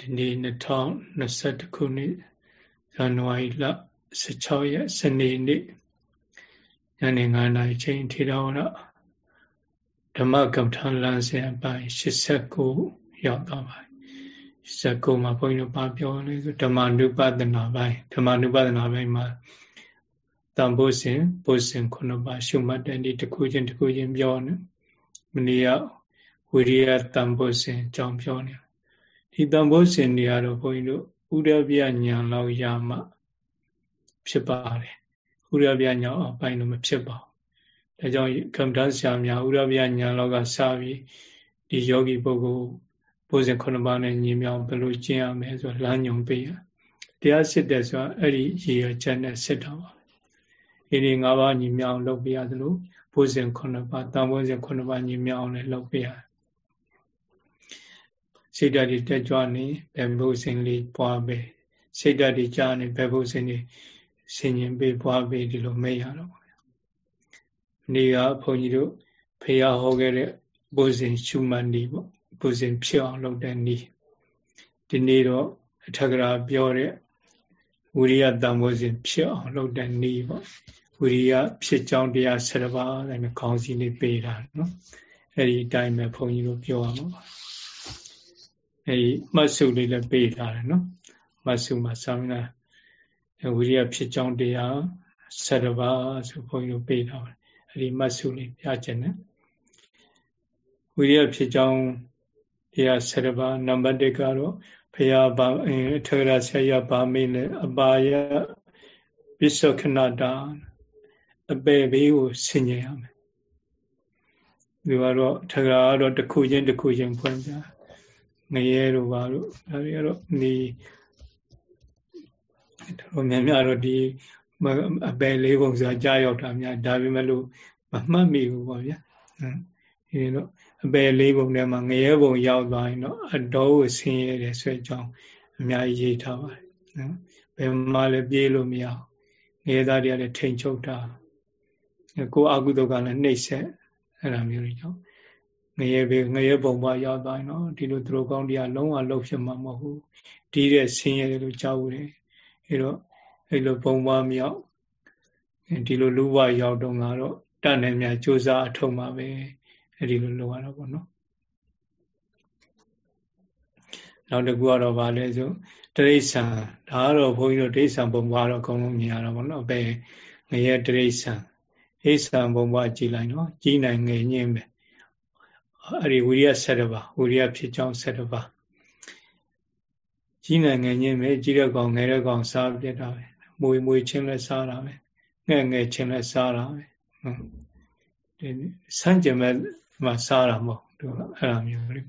ဒီနေ့2021ခုနှစ်ဇန်နဝါရီလ16ရက်စနေနေ့ညနေ9:00နာရီချိန်ထေရဝါဒဓမ္မကမ္မထာလမ်းစဉ်အပိုင်း89ရောက်သွားပါပြီ89မှာဘုန်းကြီးတို့ပါပြောလဲဆိုဓမ္မနုပဒနာပိုင်းဓမ္မနုပဒနာပိုင်းမှာတန်ဖို့စဉ်ပုစဉ်ခုနှစ်ပါးရှုမှတ်တဲ့ဒီတစ်ခုချင်းတစ်ခုချင်းပြောနေမနေ့ကဝိရိယတန်ဖို့စဉ်အကြောင်းပြောနေ ဒီတန်ဖိုးစင်တွေကတော့ဘုန်းကြီးတို့ဥရပြညာလောက်ရမှဖြစ်ပါတယ်ဥရပြညာအပိုင်းတော့မဖြစ်ပါဘူးဒါကြောင့်ကမ္ဘာဆရာများဥရပြညာလောက်ကစပြီးဒီယောဂီပုဂ္ဂိုလ်ဘုဇင်ခုနှစ်ပါးနဲ့ညီမြောင်ဘယ်လိုကျင့်ရမလဲဆိုလမ်းညွန်ပေးရတရားစစ်တဲ့ဆိုတာအဲ့ဒီရည်ရချက်နဲ့စစ်တာပါဒီဒီ၅ပါးညီမြောင်လုပ်ပေးရသလိုဘုဇင်ခုနှစ်ပါးတန်ဖိုးဇင်ခုနှစ်ပါးညီမြောင်လည်းလုပ်ပေးရတယ် စိတ်ဓာတ်တွေတက်ကြွနေဘယ်ဘုဇင်လေးပွားပဲစိတ်ဓာတ်တွေကြာနေဘယ်ဘုဇင်တွေဆင်ញင်ပေးပွားပေးဒီလိုမေ့ရတော့ပါဗျာ။နေ့ကဘုန်းကြီးတို့ဖေရဟောခဲ့တဲ့ဘုဇင်ရှုမှတ်နေပေါ့ဘုဇင်ဖြစ်အောင်လုပ်တဲ့နေ့ဒီနေ့တော့အထက်ကရာပြောတဲ့ဝိရိယတန်ဖိုးစဉ်ဖြစ်အောင်လုပ်တဲ့နေ့ပေါ့ဝိရိယဖြစ်ကြောင်းတရား၁၇ပါးအဲ့ဒါခေါင်းစည်းလေးပေးတာနော်အဲ့ဒီအတိုင်းပဲဘုန်းကြီးတို့ပြောရမှာပါ အဲဒီမှတ်စုလေးလည်းပေးထားတယ်နော်မှတ်စုမှာသာမဏေဝိရိယဖြစ်ကြောင်းတရား7ပါးဆိုဘုန်းကြီးတို့ပေးထားပါတယ်အဲဒီမှတ်စုလေးပြခြင်းနဲ့ဝိရိယဖြစ်ကြောင်းတရား7ပါးနံပါတ်1ကတော့ဖရာဘာအထေရဆရာဘာမေးလဲအပါယပစ္ဆခဏတာအပေဘေးကိုဆင်ញင်ရမယ်ဒီကတော့ထဂရာကတော့တစ်ခုချင်းတစ်ခုချင်းဖွင့်ပြ ငရဲတို့ပါတို့ဒါတွေကတော့ဒီတော်များများတော့ဒီအပယ်လေးပုံစံကြာရောက်တာများဒါပေမဲ့လို့မမှတ်မိဘူးပေါ့ဗျာဒီတော့အပယ်လေးပုံထဲမှာငရဲပုံရောက်သွားရင်တော့အတော်ကိုဆင်းရဲတယ်ဆွဲကြောင်းအများကြီးရေးထားပါတယ်နော်ဘယ်မှာလည်းပြေးလို့မရငရဲသားတွေကလည်းထိန်ချုပ်တာကိုအကုသိုလ်ကလည်းနှိမ့်ဆက်အဲ့လိုမျိုးတွေကြောင့် ငရဲပဲငရဲပုံပါရောက်သွားရင်တော့ဒီလိုသူတို့ကောင်းတရားလုံးဝလုံးဖြစ်မှာမဟုတ်ဘူးဒီတဲ့ဆင်းရဲလို့ကြောက်တယ်အဲတော့အဲလိုပုံပါမြောက်ဒီလိုလူဘရောက်တော့ငါတော့တတ်နေမြစ조사အထုံးပါပဲအဲဒီလိုလုပ်ရတာပေါ့နော်နောက်တစ်ခုကတော့ဗာလဲဆိုတိရိစ္ဆာန်ဒါကတော့ဘုန်းကြီးတို့တိရိစ္ဆာန်ပုံပွားတော့အကုန်လုံးမြင်ရတာပေါ့နော်ဘယ်ငရဲတိရိစ္ဆာန်တိရိစ္ဆာန်ပုံပွားကြည်လိုက်နော်ကြီးနိုင်ငယ်ညင်းပဲ အဲ့ဒီဝိရိယ7ပါးဝိရိယဖြစ်ကြောင်း7ပါးကြီးနိုင်ငံချင်းပဲကြီးတဲ့ကောင်ငယ်တဲ့ကောင်စားပြတာပဲမွေမွေချင်းလဲစားတာပဲငယ်ငယ်ချင်းလဲစားတာပဲဟုတ်ဒီစမ်းကြံမဲ့မှာစားတာမဟုတ်သူအဲ့လိုမျိုးလေ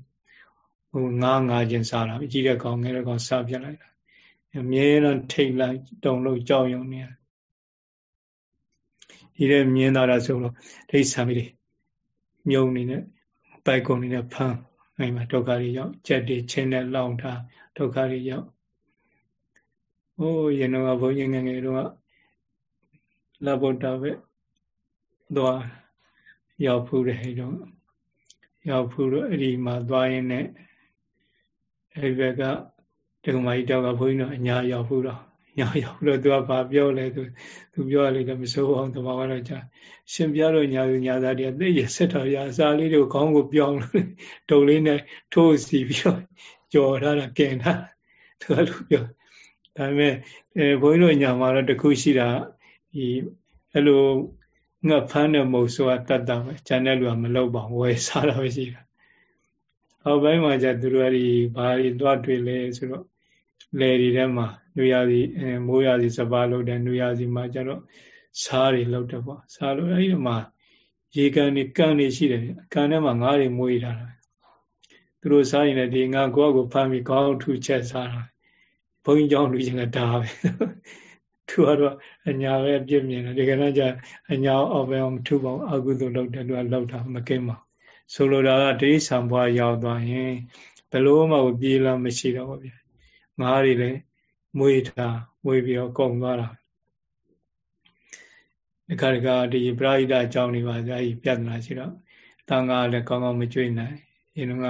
ဟိုငားငားချင်းစားတာကြီးတဲ့ကောင်ငယ်တဲ့ကောင်စားပြလိုက်တာအမြဲတမ်းထိတ်လိုက်တုံလို့ကြောက်ရွံ့နေဒီတဲ့မြင်လာတာဆိုတော့ဒိဋ္ဌာမီတွေမြုံနေနဲ့ ပိုက်ကုန်နေတဲ့ဖမ်းအဲ့မှာဒုက္ခတွေရောက်ကြက်တွေချင်းနဲ့လောင်ထားဒုက္ခတွေရောက်ဟိုးရင်တော့ဘုန်းကြီးငယ်ငယ်တော့လဘုဒ္ဓပဲသွားရောက်ဖူးတယ်ဟဲ့တော့ရောက်ဖူးတော့အဲ့ဒီမှာသွားရင်းနဲ့အဲ့ဒီဘက်ကဒကမာကြီးတောက်ကဘုန်းကြီးတော့အညာရောက်ဖူးတော့ ညာရောက်လို့သူကဘာပြောလဲသူသူပြောရလေတော့မစိုးအောင်တဘာဝတော့ကြာရှင်ပြတော့ညာသူညာသားတွေကသိရဆက်တော်ရအစာလေးတွေကိုခေါင်းကိုပြောင်းလို့တုံလေးနဲ့ထိုးစီပြီးတော့ကြော်ထားတာကင်ထားသူကလို့ပြောဒါပေမဲ့အဲဘုန်းကြီးတို့ညာမှာတော့တခုရှိတာဒီအဲ့လိုငါဖမ်းတဲ့မုတ်ဆိုတာတတ်တာပဲကျန်တဲ့လူကမလုပ်ပါဘူးဝယ်စားတာပဲရှိတာအောက်ပိုင်းမှာကျသူတို့ကဒီဘာတွေသွားတွေ့လဲဆိုတော့ လယ်တွေထဲမှာနွေရာသီအဲမိုးရာသီစပါးလုပ်တယ်နွေရာသီမှာကျတော့စားတွေလုပ်တယ်ပေါ့စားလို့အဲဒီမှာရေကန်တွေကန်တွေရှိတယ်ကန်ထဲမှာငါးတွေမွေးထားတာသူတို့စားရင်လည်းဒီငါကိုယ့်ကိုဖမ်းပြီးခေါင်းထူချက်စားတာဘုန်းကြီးเจ้าလူချင်းကဒါပဲသူကတော့အညာပဲပြည့်မြင်တယ်ဒီကနေ့ကျအညာအောက်ပဲအောင်ထူပေါင်းအကုသို့လုပ်တယ်သူကလောက်တာမကင်းပါဆိုလိုတာကတိဋ္ဌံဘွားရောက်သွားရင်ဘယ်လို့မှပြေးလာမရှိတော့ဘူးဗျ ငါးတွေလည်းမွေးထားမွေးပြီးတော့ကုန်သွားတာဒီခါကဒီပရိဟိတအကြောင်းတွေပါကြာကြီးပြဿနာရှိတော့တန်ခါလည်းကောင်းကောင်းမကျွေးနိုင်ဒီတော့က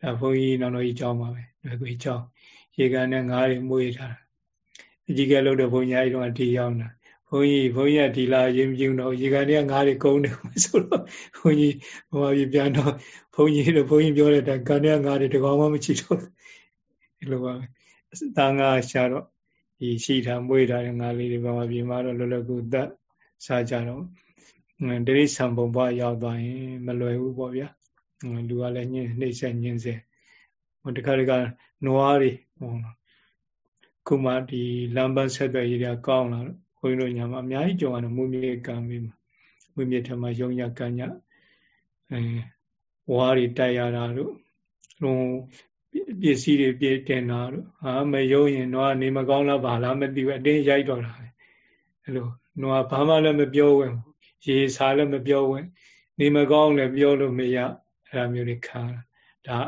ဒါဘုန်းကြီးနောင်တော်ကြီးကြောင်းပါပဲလွယ်ကူကြောင်းရေကန်နဲ့ငါးတွေမွေးထားအကြီးကဲလို့တော့ဘုန်းကြီးအဲဒီတော့ဒီရောက်တာဘုန်းကြီးဘုန်းကြီးကဒီလာရင်ပြုံတော့ရေကန်တွေကငါးတွေကုန်းတယ်ဆိုတော့ဘုန်းကြီးဟိုအပြပြန်တော့ဘုန်းကြီးတို့ဘုန်းကြီးပြောတဲ့ကန်တွေကငါးတွေတကောင်မှမချီတော့ ဒီလိုပါပဲသာငါရှာတော့ဒီရှိထားမွေးထားတဲ့ငါးလေးတွေဘာမှပြင်မှာတော့လောလောကူသက်စားကြတော့တရိษံပုံဘွားရောက်သွားရင် မလွယ်ဘူးပေါ့ဗျာလူကလည်းညှင်းနှိမ့်ဆက်ညှင်းစေဟိုတခါတခါနွားတွေဟောခုမှဒီလမ်းပန်းဆက်သွယ်ရေးတွေကောင်းလာတော့ဘုန်းကြီးတို့ညာမှာအများကြီးကြုံရတယ်မူမြေကံပြီးမှာမူမြေထမယုံရကံညအဲဝါးတွေတိုက်ရတာတို့လုံး ပစ္စည်းတွေပြည့်တင်တာတို့ဟာမယုံရင်တော့နေမကောင်းလားဘာလားမသိဘူးအတင်းရိုက်တော့တာပဲအဲလိုတော့ဘာမှလည်းမပြောဝင်ရေစားလည်းမပြောဝင်နေမကောင်းလည်းပြောလို့မရအဲ့ဒါမျိုးတွေခံဒါ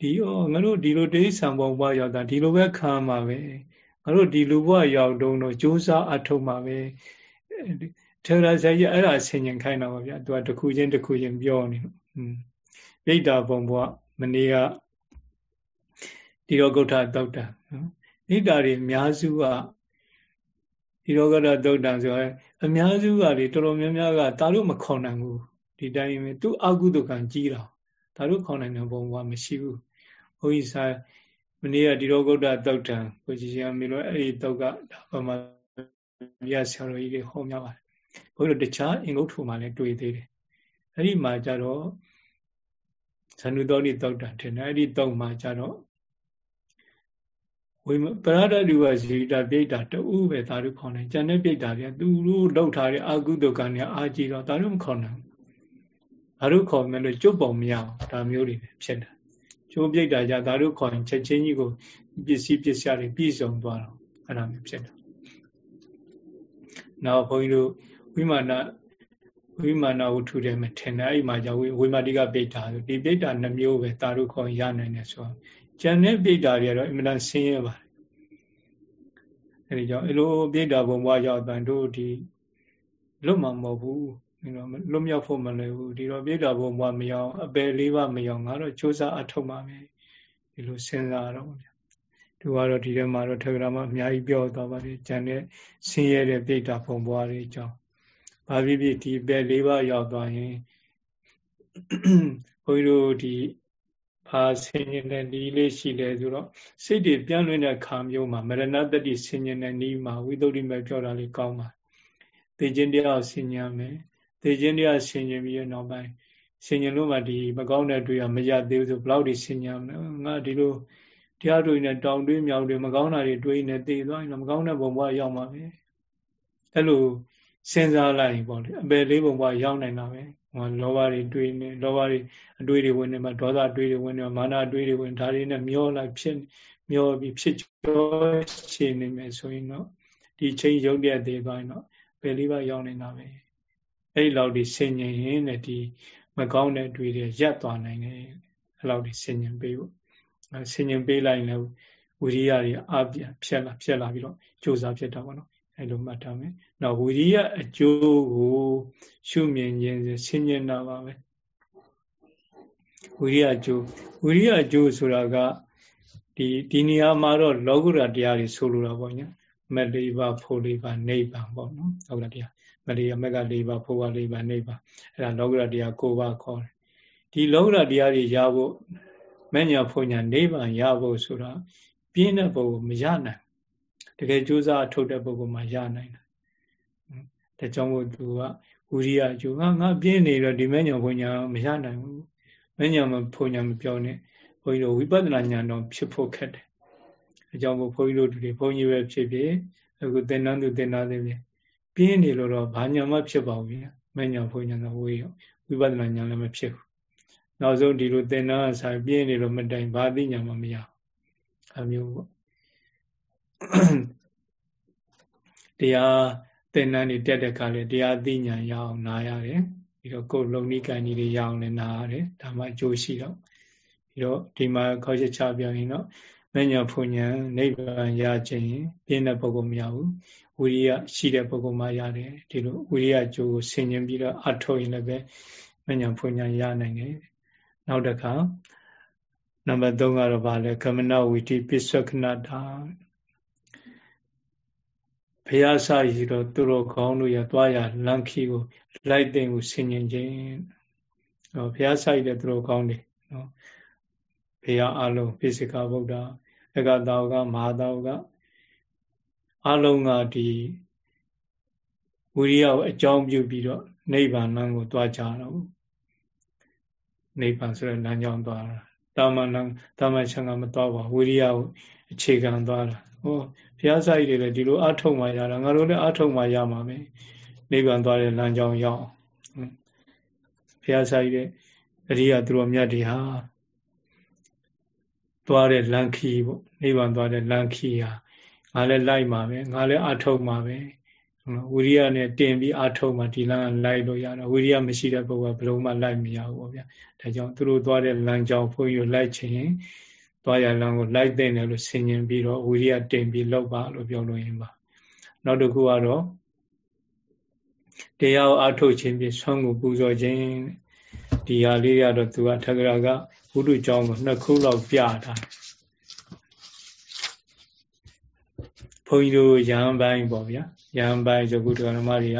ဒီဩငါတို့ဒီလိုတိဆံပုံဘဝရောက်တာဒီလိုပဲခံမှာပဲငါတို့ဒီလူဘဝရောက်တုံးတော့ကြိုးစားအထောက်မှာပဲထေရဆရာကြီးအဲ့ဒါဆင်ញင်ခိုင်းတာပါဗျာသူကတစ်ခုချင်းတစ်ခုချင်းပြောနေလို့อืมပိဋ္ဌာပုံဘဝမနေ့က ဒီရောဂုဋ္ဌတောက်တာနော်ပိဋ္ဌာတွေအများစုကဒီရောဂုဋ္ဌတောက်တာဆိုရင်အများစုကလေတော်တော်များများကတာလို့မခေါ်နိုင်ဘူးဒီတိုင်းပဲသူအကုသကံကြီးတာဒါလို့ခေါ်နိုင်တဲ့ဘုံဘဝမရှိဘူးဘုန်းကြီးစာမနေ့ကဒီရောဂုတ်တသုတ်တံကိုကြီးရှင်မေလို့အဲ့ဒီသုတ်ကဘာမှပြဆရာတော်ကြီးတွေဟောများပါတယ်ဘုန်းကြီးတို့တခြားအင်္ဂုတ္ထုမှာလည်းတွေ့သေးတယ်အဲ့ဒီမှာကြတော့ဇန္နုတော်ဒီသုတ်တံထင်တယ်အဲ့ဒီသုတ်မှာကြတော့ ဝိပရဒတုဝဇိတာပြိတ္တာတူပဲသာဓုခေါ်နိုင်ကျန်တဲ့ပြိတ္တာပြသူတို့လောက်ထားတဲ့အာကုသကံနဲ့အာကြည့်တော့သာဓုမခေါ်နိုင်ဘာလို့ခေါ်မလဲကျွတ်ပုံမရအောင်ဒါမျိုးတွေဖြစ်တာကျိုးပြိတ္တာကြဒါတို့ခေါ်ရင်ချက်ချင်းကြီးကိုပစ္စည်းပစ္စယတွေပြည့်စုံသွားတော့အဲ့ဒါမျိုးဖြစ်တာနောက်ဘုန်းကြီးတို့ဝိမာနဝိမာနဝတ္ထုတွေမှာထင်တယ်အဲ့ဒီမှာじゃဝိမာတိကပိဋ္ဌာဆိုဒီပိဋ္ဌာနှမျိုးပဲဒါတို့ခေါ်ရနိုင်တယ်ဆိုတော့ ကျန်တဲ့ပိဋ္ဌာတွေကတော့အင်မတန်ဆင်းရဲပါတယ်အဲ့ဒီကြောင့်အဲ့လိုပိဋ္ဌာဘုံဘွားရောက်တဲ့တို့ဒီလွတ်မှာမဟုတ်ဘူးဒီတော့လွတ်မြောက်ဖို့မလွယ်ဘူးဒီတော့ပြိတ္တာဘုံဘွားမရောက်အပယ်လေးပါမရောက်ငါတော့စူးစမ်းအထောက်ပါမယ်ဒီလိုစဉ်းစားတော့ဗျာသူကတော့ဒီထဲမှာတော့ထေရမအများကြီးပြောသွားပါတယ်ကျန်တဲ့ဆင်းရဲတဲ့ပြိတ္တာဘုံဘွားတွေအကြောင်းဘာဖြစ်ဖြစ်ဒီပယ်လေးပါရောက်သွားရင်ဘုန်းကြီးတို့ဒီ ဘာဆင်ញင်တဲ့ဤလေးရှိလဲဆိုတော့စိတ်တွေပြန့်လွင့်တဲ့ခါမျိုးမှာမရဏတတိဆင်ញင်တဲ့ဤမှာဝိသုဒ္ဓိမဲ့ပြောတာလေးကောင်းပါသိခြင်းတရားဆင်ញင်မယ်သေခြင်းတရားဆင်ញင်ပြီးရနောက်ပိုင်းဆင်ញင်လို့မှဒီမကောင်းတဲ့တွေ့ရမရသေးဘူးဆိုဘလောက်ဒီဆင်ញင်ငါဒီလိုတရားတွေ့နေတောင်တွေးမြောင်တွေမကောင်းတာတွေတွေးနေသိသွားရင်မကောင်းတဲ့ဘုံဘဝရောက်မှာပဲအဲ့လိုစဉ်းစားလိုက်ပေါ့လေအပယ်လေးဘုံဘဝရောက်နိုင်တာပဲ ဟောလောဘတွေတွေးနေလောဘတွေအတွေးတွေဝင်နေမှာဒေါသအတွေးတွေဝင်နေမှာမာနအတွေးတွေဝင်ဒါတွေနဲ့မျောလိုက်ဖြစ်မျောပြီးဖြစ်ကြောရှင်းနေမယ်ဆိုရင်တော့ဒီချိန်ရုပ်တဲ့သေးသွားရင်တော့ပယ်လေးပါရောက်နေတာပဲအဲ့ဒီလောက်ဒီဆင်ញင်ရင်တဲ့ဒီမကောင်းတဲ့အတွေ့တွေရပ်သွားနိုင်တယ်အဲ့လောက်ဒီဆင်ញင်ပေးဖို့ဆင်ញင်ပေးလိုက်လည်းဝိရိယတွေအပြဖြက်လာဖြက်လာပြီးတော့ကြိုးစားဖြစ်တာပေါ့နော် အဲ့လိုမှတ်ထားမယ်။နောက်ဝိရိယအကျိုးကိုရှုမြင်ခြင်းဆင်ញင်တာပါပဲ။ဝိရိယအကျိုးဝိရိယအကျိုးဆိုတာကဒီဒီနေရာမှာတော့လောကုတ္တရာတရားတွေဆိုလိုတာပေါ့ညာ။မလေးပါဖို့လေးပါနိဗ္ဗာန်ပေါ့နော်။လောကုတ္တရာတရားမလေးအမက်က၄ပါးဖို့ပါ၄ပါးနိဗ္ဗာန်အဲ့ဒါလောကရတရား၉ပါးခေါ်တယ်ဒီလောကရတရားတွေရဖို့မညာဖွညာနိဗ္ဗာန်ရဖို့ဆိုတာပြင်းတဲ့ပုဂ္ဂိုလ်မရနိုင် တကယ်ကြိုးစားထုတ်တဲ့ပုဂ္ဂိုလ်မှရနိုင်တယ်ဒါကြောင့်မို့သူကဝိရိယအကျိုးငါငါပြင်းနေတော့ဒီမညာဖွညာမရနိုင်ဘူးမညာမဖွညာမပြောနဲ့ဘုန်းကြီးတို့ဝိပဿနာဉာဏ်တော့ဖြစ်ဖို့ခက်တယ်အကြောင်းမို့ဘုန်းကြီးတို့တွေဘုန်းကြီးပဲဖြစ်ဖြစ်အခုသင်္นานသူသင်္นานသေးဖြစ်ပြင်းနေလို့တော့ဘာညာမှဖြစ်ပါဘူးဗျာမညာဖွညာတော့ဝေးရောဝိပဿနာညာလည်းမဖြစ်ဘူးနောက်ဆုံးဒီလိုသင်္นานဆိုင်ပြင်းနေလို့မတိုင်ဘာသိညာမှမရအမျိုးပေါ့ တရားသင်္นานနေတက်တဲ့ခါလေတရားသိညာရအောင်နာရတယ်ပြီးတော့ကိုယ်လုံနိကံကြီးတွေရအောင်လည်းနာရတယ်ဒါမှအကျိုးရှိတော့ပြီးတော့ဒီမှာခေါ်ချက်ချပြောရင်တော့မညာဖွညာနိဗ္ဗာန်ရခြင်းပြင်းတဲ့ပုဂ္ဂိုလ်မရဘူးဝိရိယရှိတဲ့ပုဂ္ဂိုလ်မှရတယ်ဒီလိုဝိရိယကြိုးကိုဆင်ញင်ပြီးတော့အထုတ်ရင်လည်းပဲမညာဖွညာရနိုင်တယ်နောက်တစ်ခါ နံပါတ်3ကတော့ဗာလဲကမနဝီတိပစ္ဆွခဏတာ ဘုရားစာရည်တော့သူတော်ကောင်းတို့ရသွားရလန်ခီကိုလိုက်တဲ့ကိုဆင်ញင်ခြင်းဟောဘုရားစာရည်တဲ့သူတော်ကောင်းတွေနော်ဘုရားအလုံးပိစိကဗုဒ္ဓအကတောကမဟာတောကအလုံးကဒီဝိရိယကိုအကြောင်းပြုပြီးတော့နိဗ္ဗာန်လမ်းကိုသွားကြတော့နိဗ္ဗာန်ဆိုတဲ့လမ်းကြောင်းသွားတာတာမန်လမ်းတာမန်ချံကမသွားပါဝိရိယကိုအခြေခံသွားတာ ဟောဘုရားစာကြီးတွေလည်းဒီလိုအထုတ်မှရတာငါတို့လည်းအထုတ်မှရမှာပဲနိဗ္ဗာန်သွားတဲ့လမ်းကြောင်းရောက်ဘုရားစာကြီးတဲ့အရိယာသူတော်မြတ်တွေဟာသွားတဲ့လမ်းခီးပေါ့နိဗ္ဗာန်သွားတဲ့လမ်းခီးဟာငါလည်းလိုက်မှာပဲငါလည်းအထုတ်မှာပဲဝိရိယနဲ့တင်ပြီးအထုတ်မှဒီလမ်းလိုက်လို့ရတာဝိရိယမရှိတဲ့ပုဂ္ဂိုလ်ကဘယ်လုံးမှလိုက်မရဘူးပေါ့ဗျာဒါကြောင့်သူတို့သွားတဲ့လမ်းကြောင်းဘုန်းကြီးတို့လိုက်ခြင်း သွားရလမ်းကိုလိုက်တဲ့တယ်လို့ဆင်ញင်ပြီးတော့ဝိရိယတင်ပြီးလောက်ပါလို့ပြောလို့ရင်ပါနောက်တစ်ခုကတော့တရားကိုအထုတ်ခြင်းဖြင့်ဆွမ်းကိုပူဇော်ခြင်းဒီဟာလေးရတော့သူကထက္ကရာကဘုဒ္ဓကျောင်းကိုနှစ်ခုလောက်ပြတာဘုန်းကြီးတို့ရဟန်းပိုင်းပေါ့ဗျာရဟန်းပိုင်းဆိုဘုဒ္ဓဓမ္မတွေက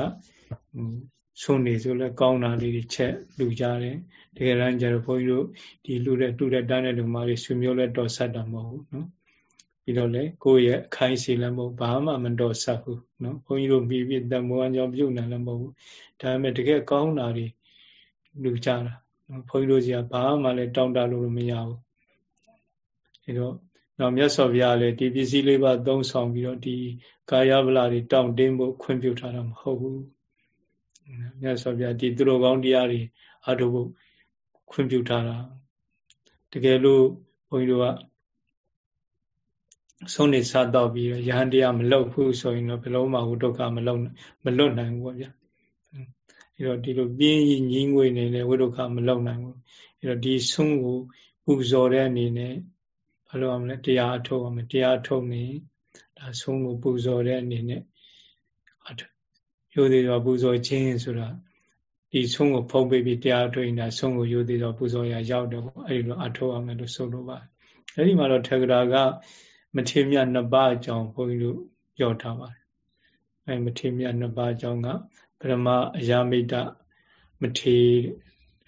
ဆုံးနေဆိုလဲကောင်းတာလေးတွေချက်လူကြတယ်တကယ်တမ်းကျတော့ဘုန်းကြီးတို့ဒီလူတဲ့တူတဲ့တန်းတဲ့လူမတွေဆွေမျိုးလဲတော်ဆက်တာမဟုတ်ဘူးနော်ပြီးတော့လေကိုယ့်ရဲ့အခိုင်းစီလည်းမဟုတ်ဘာမှမတော်ဆက်ဘူးနော်ဘုန်းကြီးတို့ပြီးပြီးတမောအကြောင်းပြုတ်နေလည်းမဟုတ်ဘူးဒါပေမဲ့တကယ်ကောင်းတာတွေလူကြတာဘုန်းကြီးတို့ကြီးကဘာမှလည်းတောင်းတလို့မရဘူးအဲတော့တော့မြတ်စွာဘုရားလည်းဒီပစ္စည်းလေးပါသုံးဆောင်ပြီးတော့ဒီကာယဗလာတွေတောင့်တင်းဖို့ခွင့်ပြုထားတာမဟုတ်ဘူး မြတ်စွာဘုရားဒီသူတော်ကောင်းတရားတွေအထုဖို့ခွင့်ပြုထားတာတကယ်လို့ဘုန်းကြီးတို့ကဆုံးနေစားတော့ပြီးရဟန်းတရားမလုပ်ဘူးဆိုရင်တော့ဘယ်လုံးမှဟိုဒုက္ခမလုံမလွတ်နိုင်ဘူးပေါ့ဗျာအဲတော့ဒီလိုပြင်းကြီးညီးငွေနေလေဝိဒုက္ခမလုံနိုင်ဘူးအဲတော့ဒီဆုံးကိုပူဇော်တဲ့အနေနဲ့ဘာလို့အောင်လဲတရားအထုတ်အောင်တရားထုတ်နေဒါဆုံးကိုပူဇော်တဲ့အနေနဲ့အထုတ် ရိုသေစွာပူဇော်ခြင်းဆိုတာဒီဆုံးကိုဖုံးပေးပြီးတရားထုတ်ရင်ဒါဆုံးကိုရိုသေစွာပူဇော်ရရောက်တယ်ပေါ့အဲဒီလိုအထုတ်အောင်လို့ဆိုလိုပါတယ်အဲဒီမှာတော့ထေဂရာကမထေမြတ်နှစ်ပါးအကြောင်းဘုန်းကြီးတို့ပြောထားပါတယ်အဲမထေမြတ်နှစ်ပါးအကြောင်းကပရမအယာမိတမထေ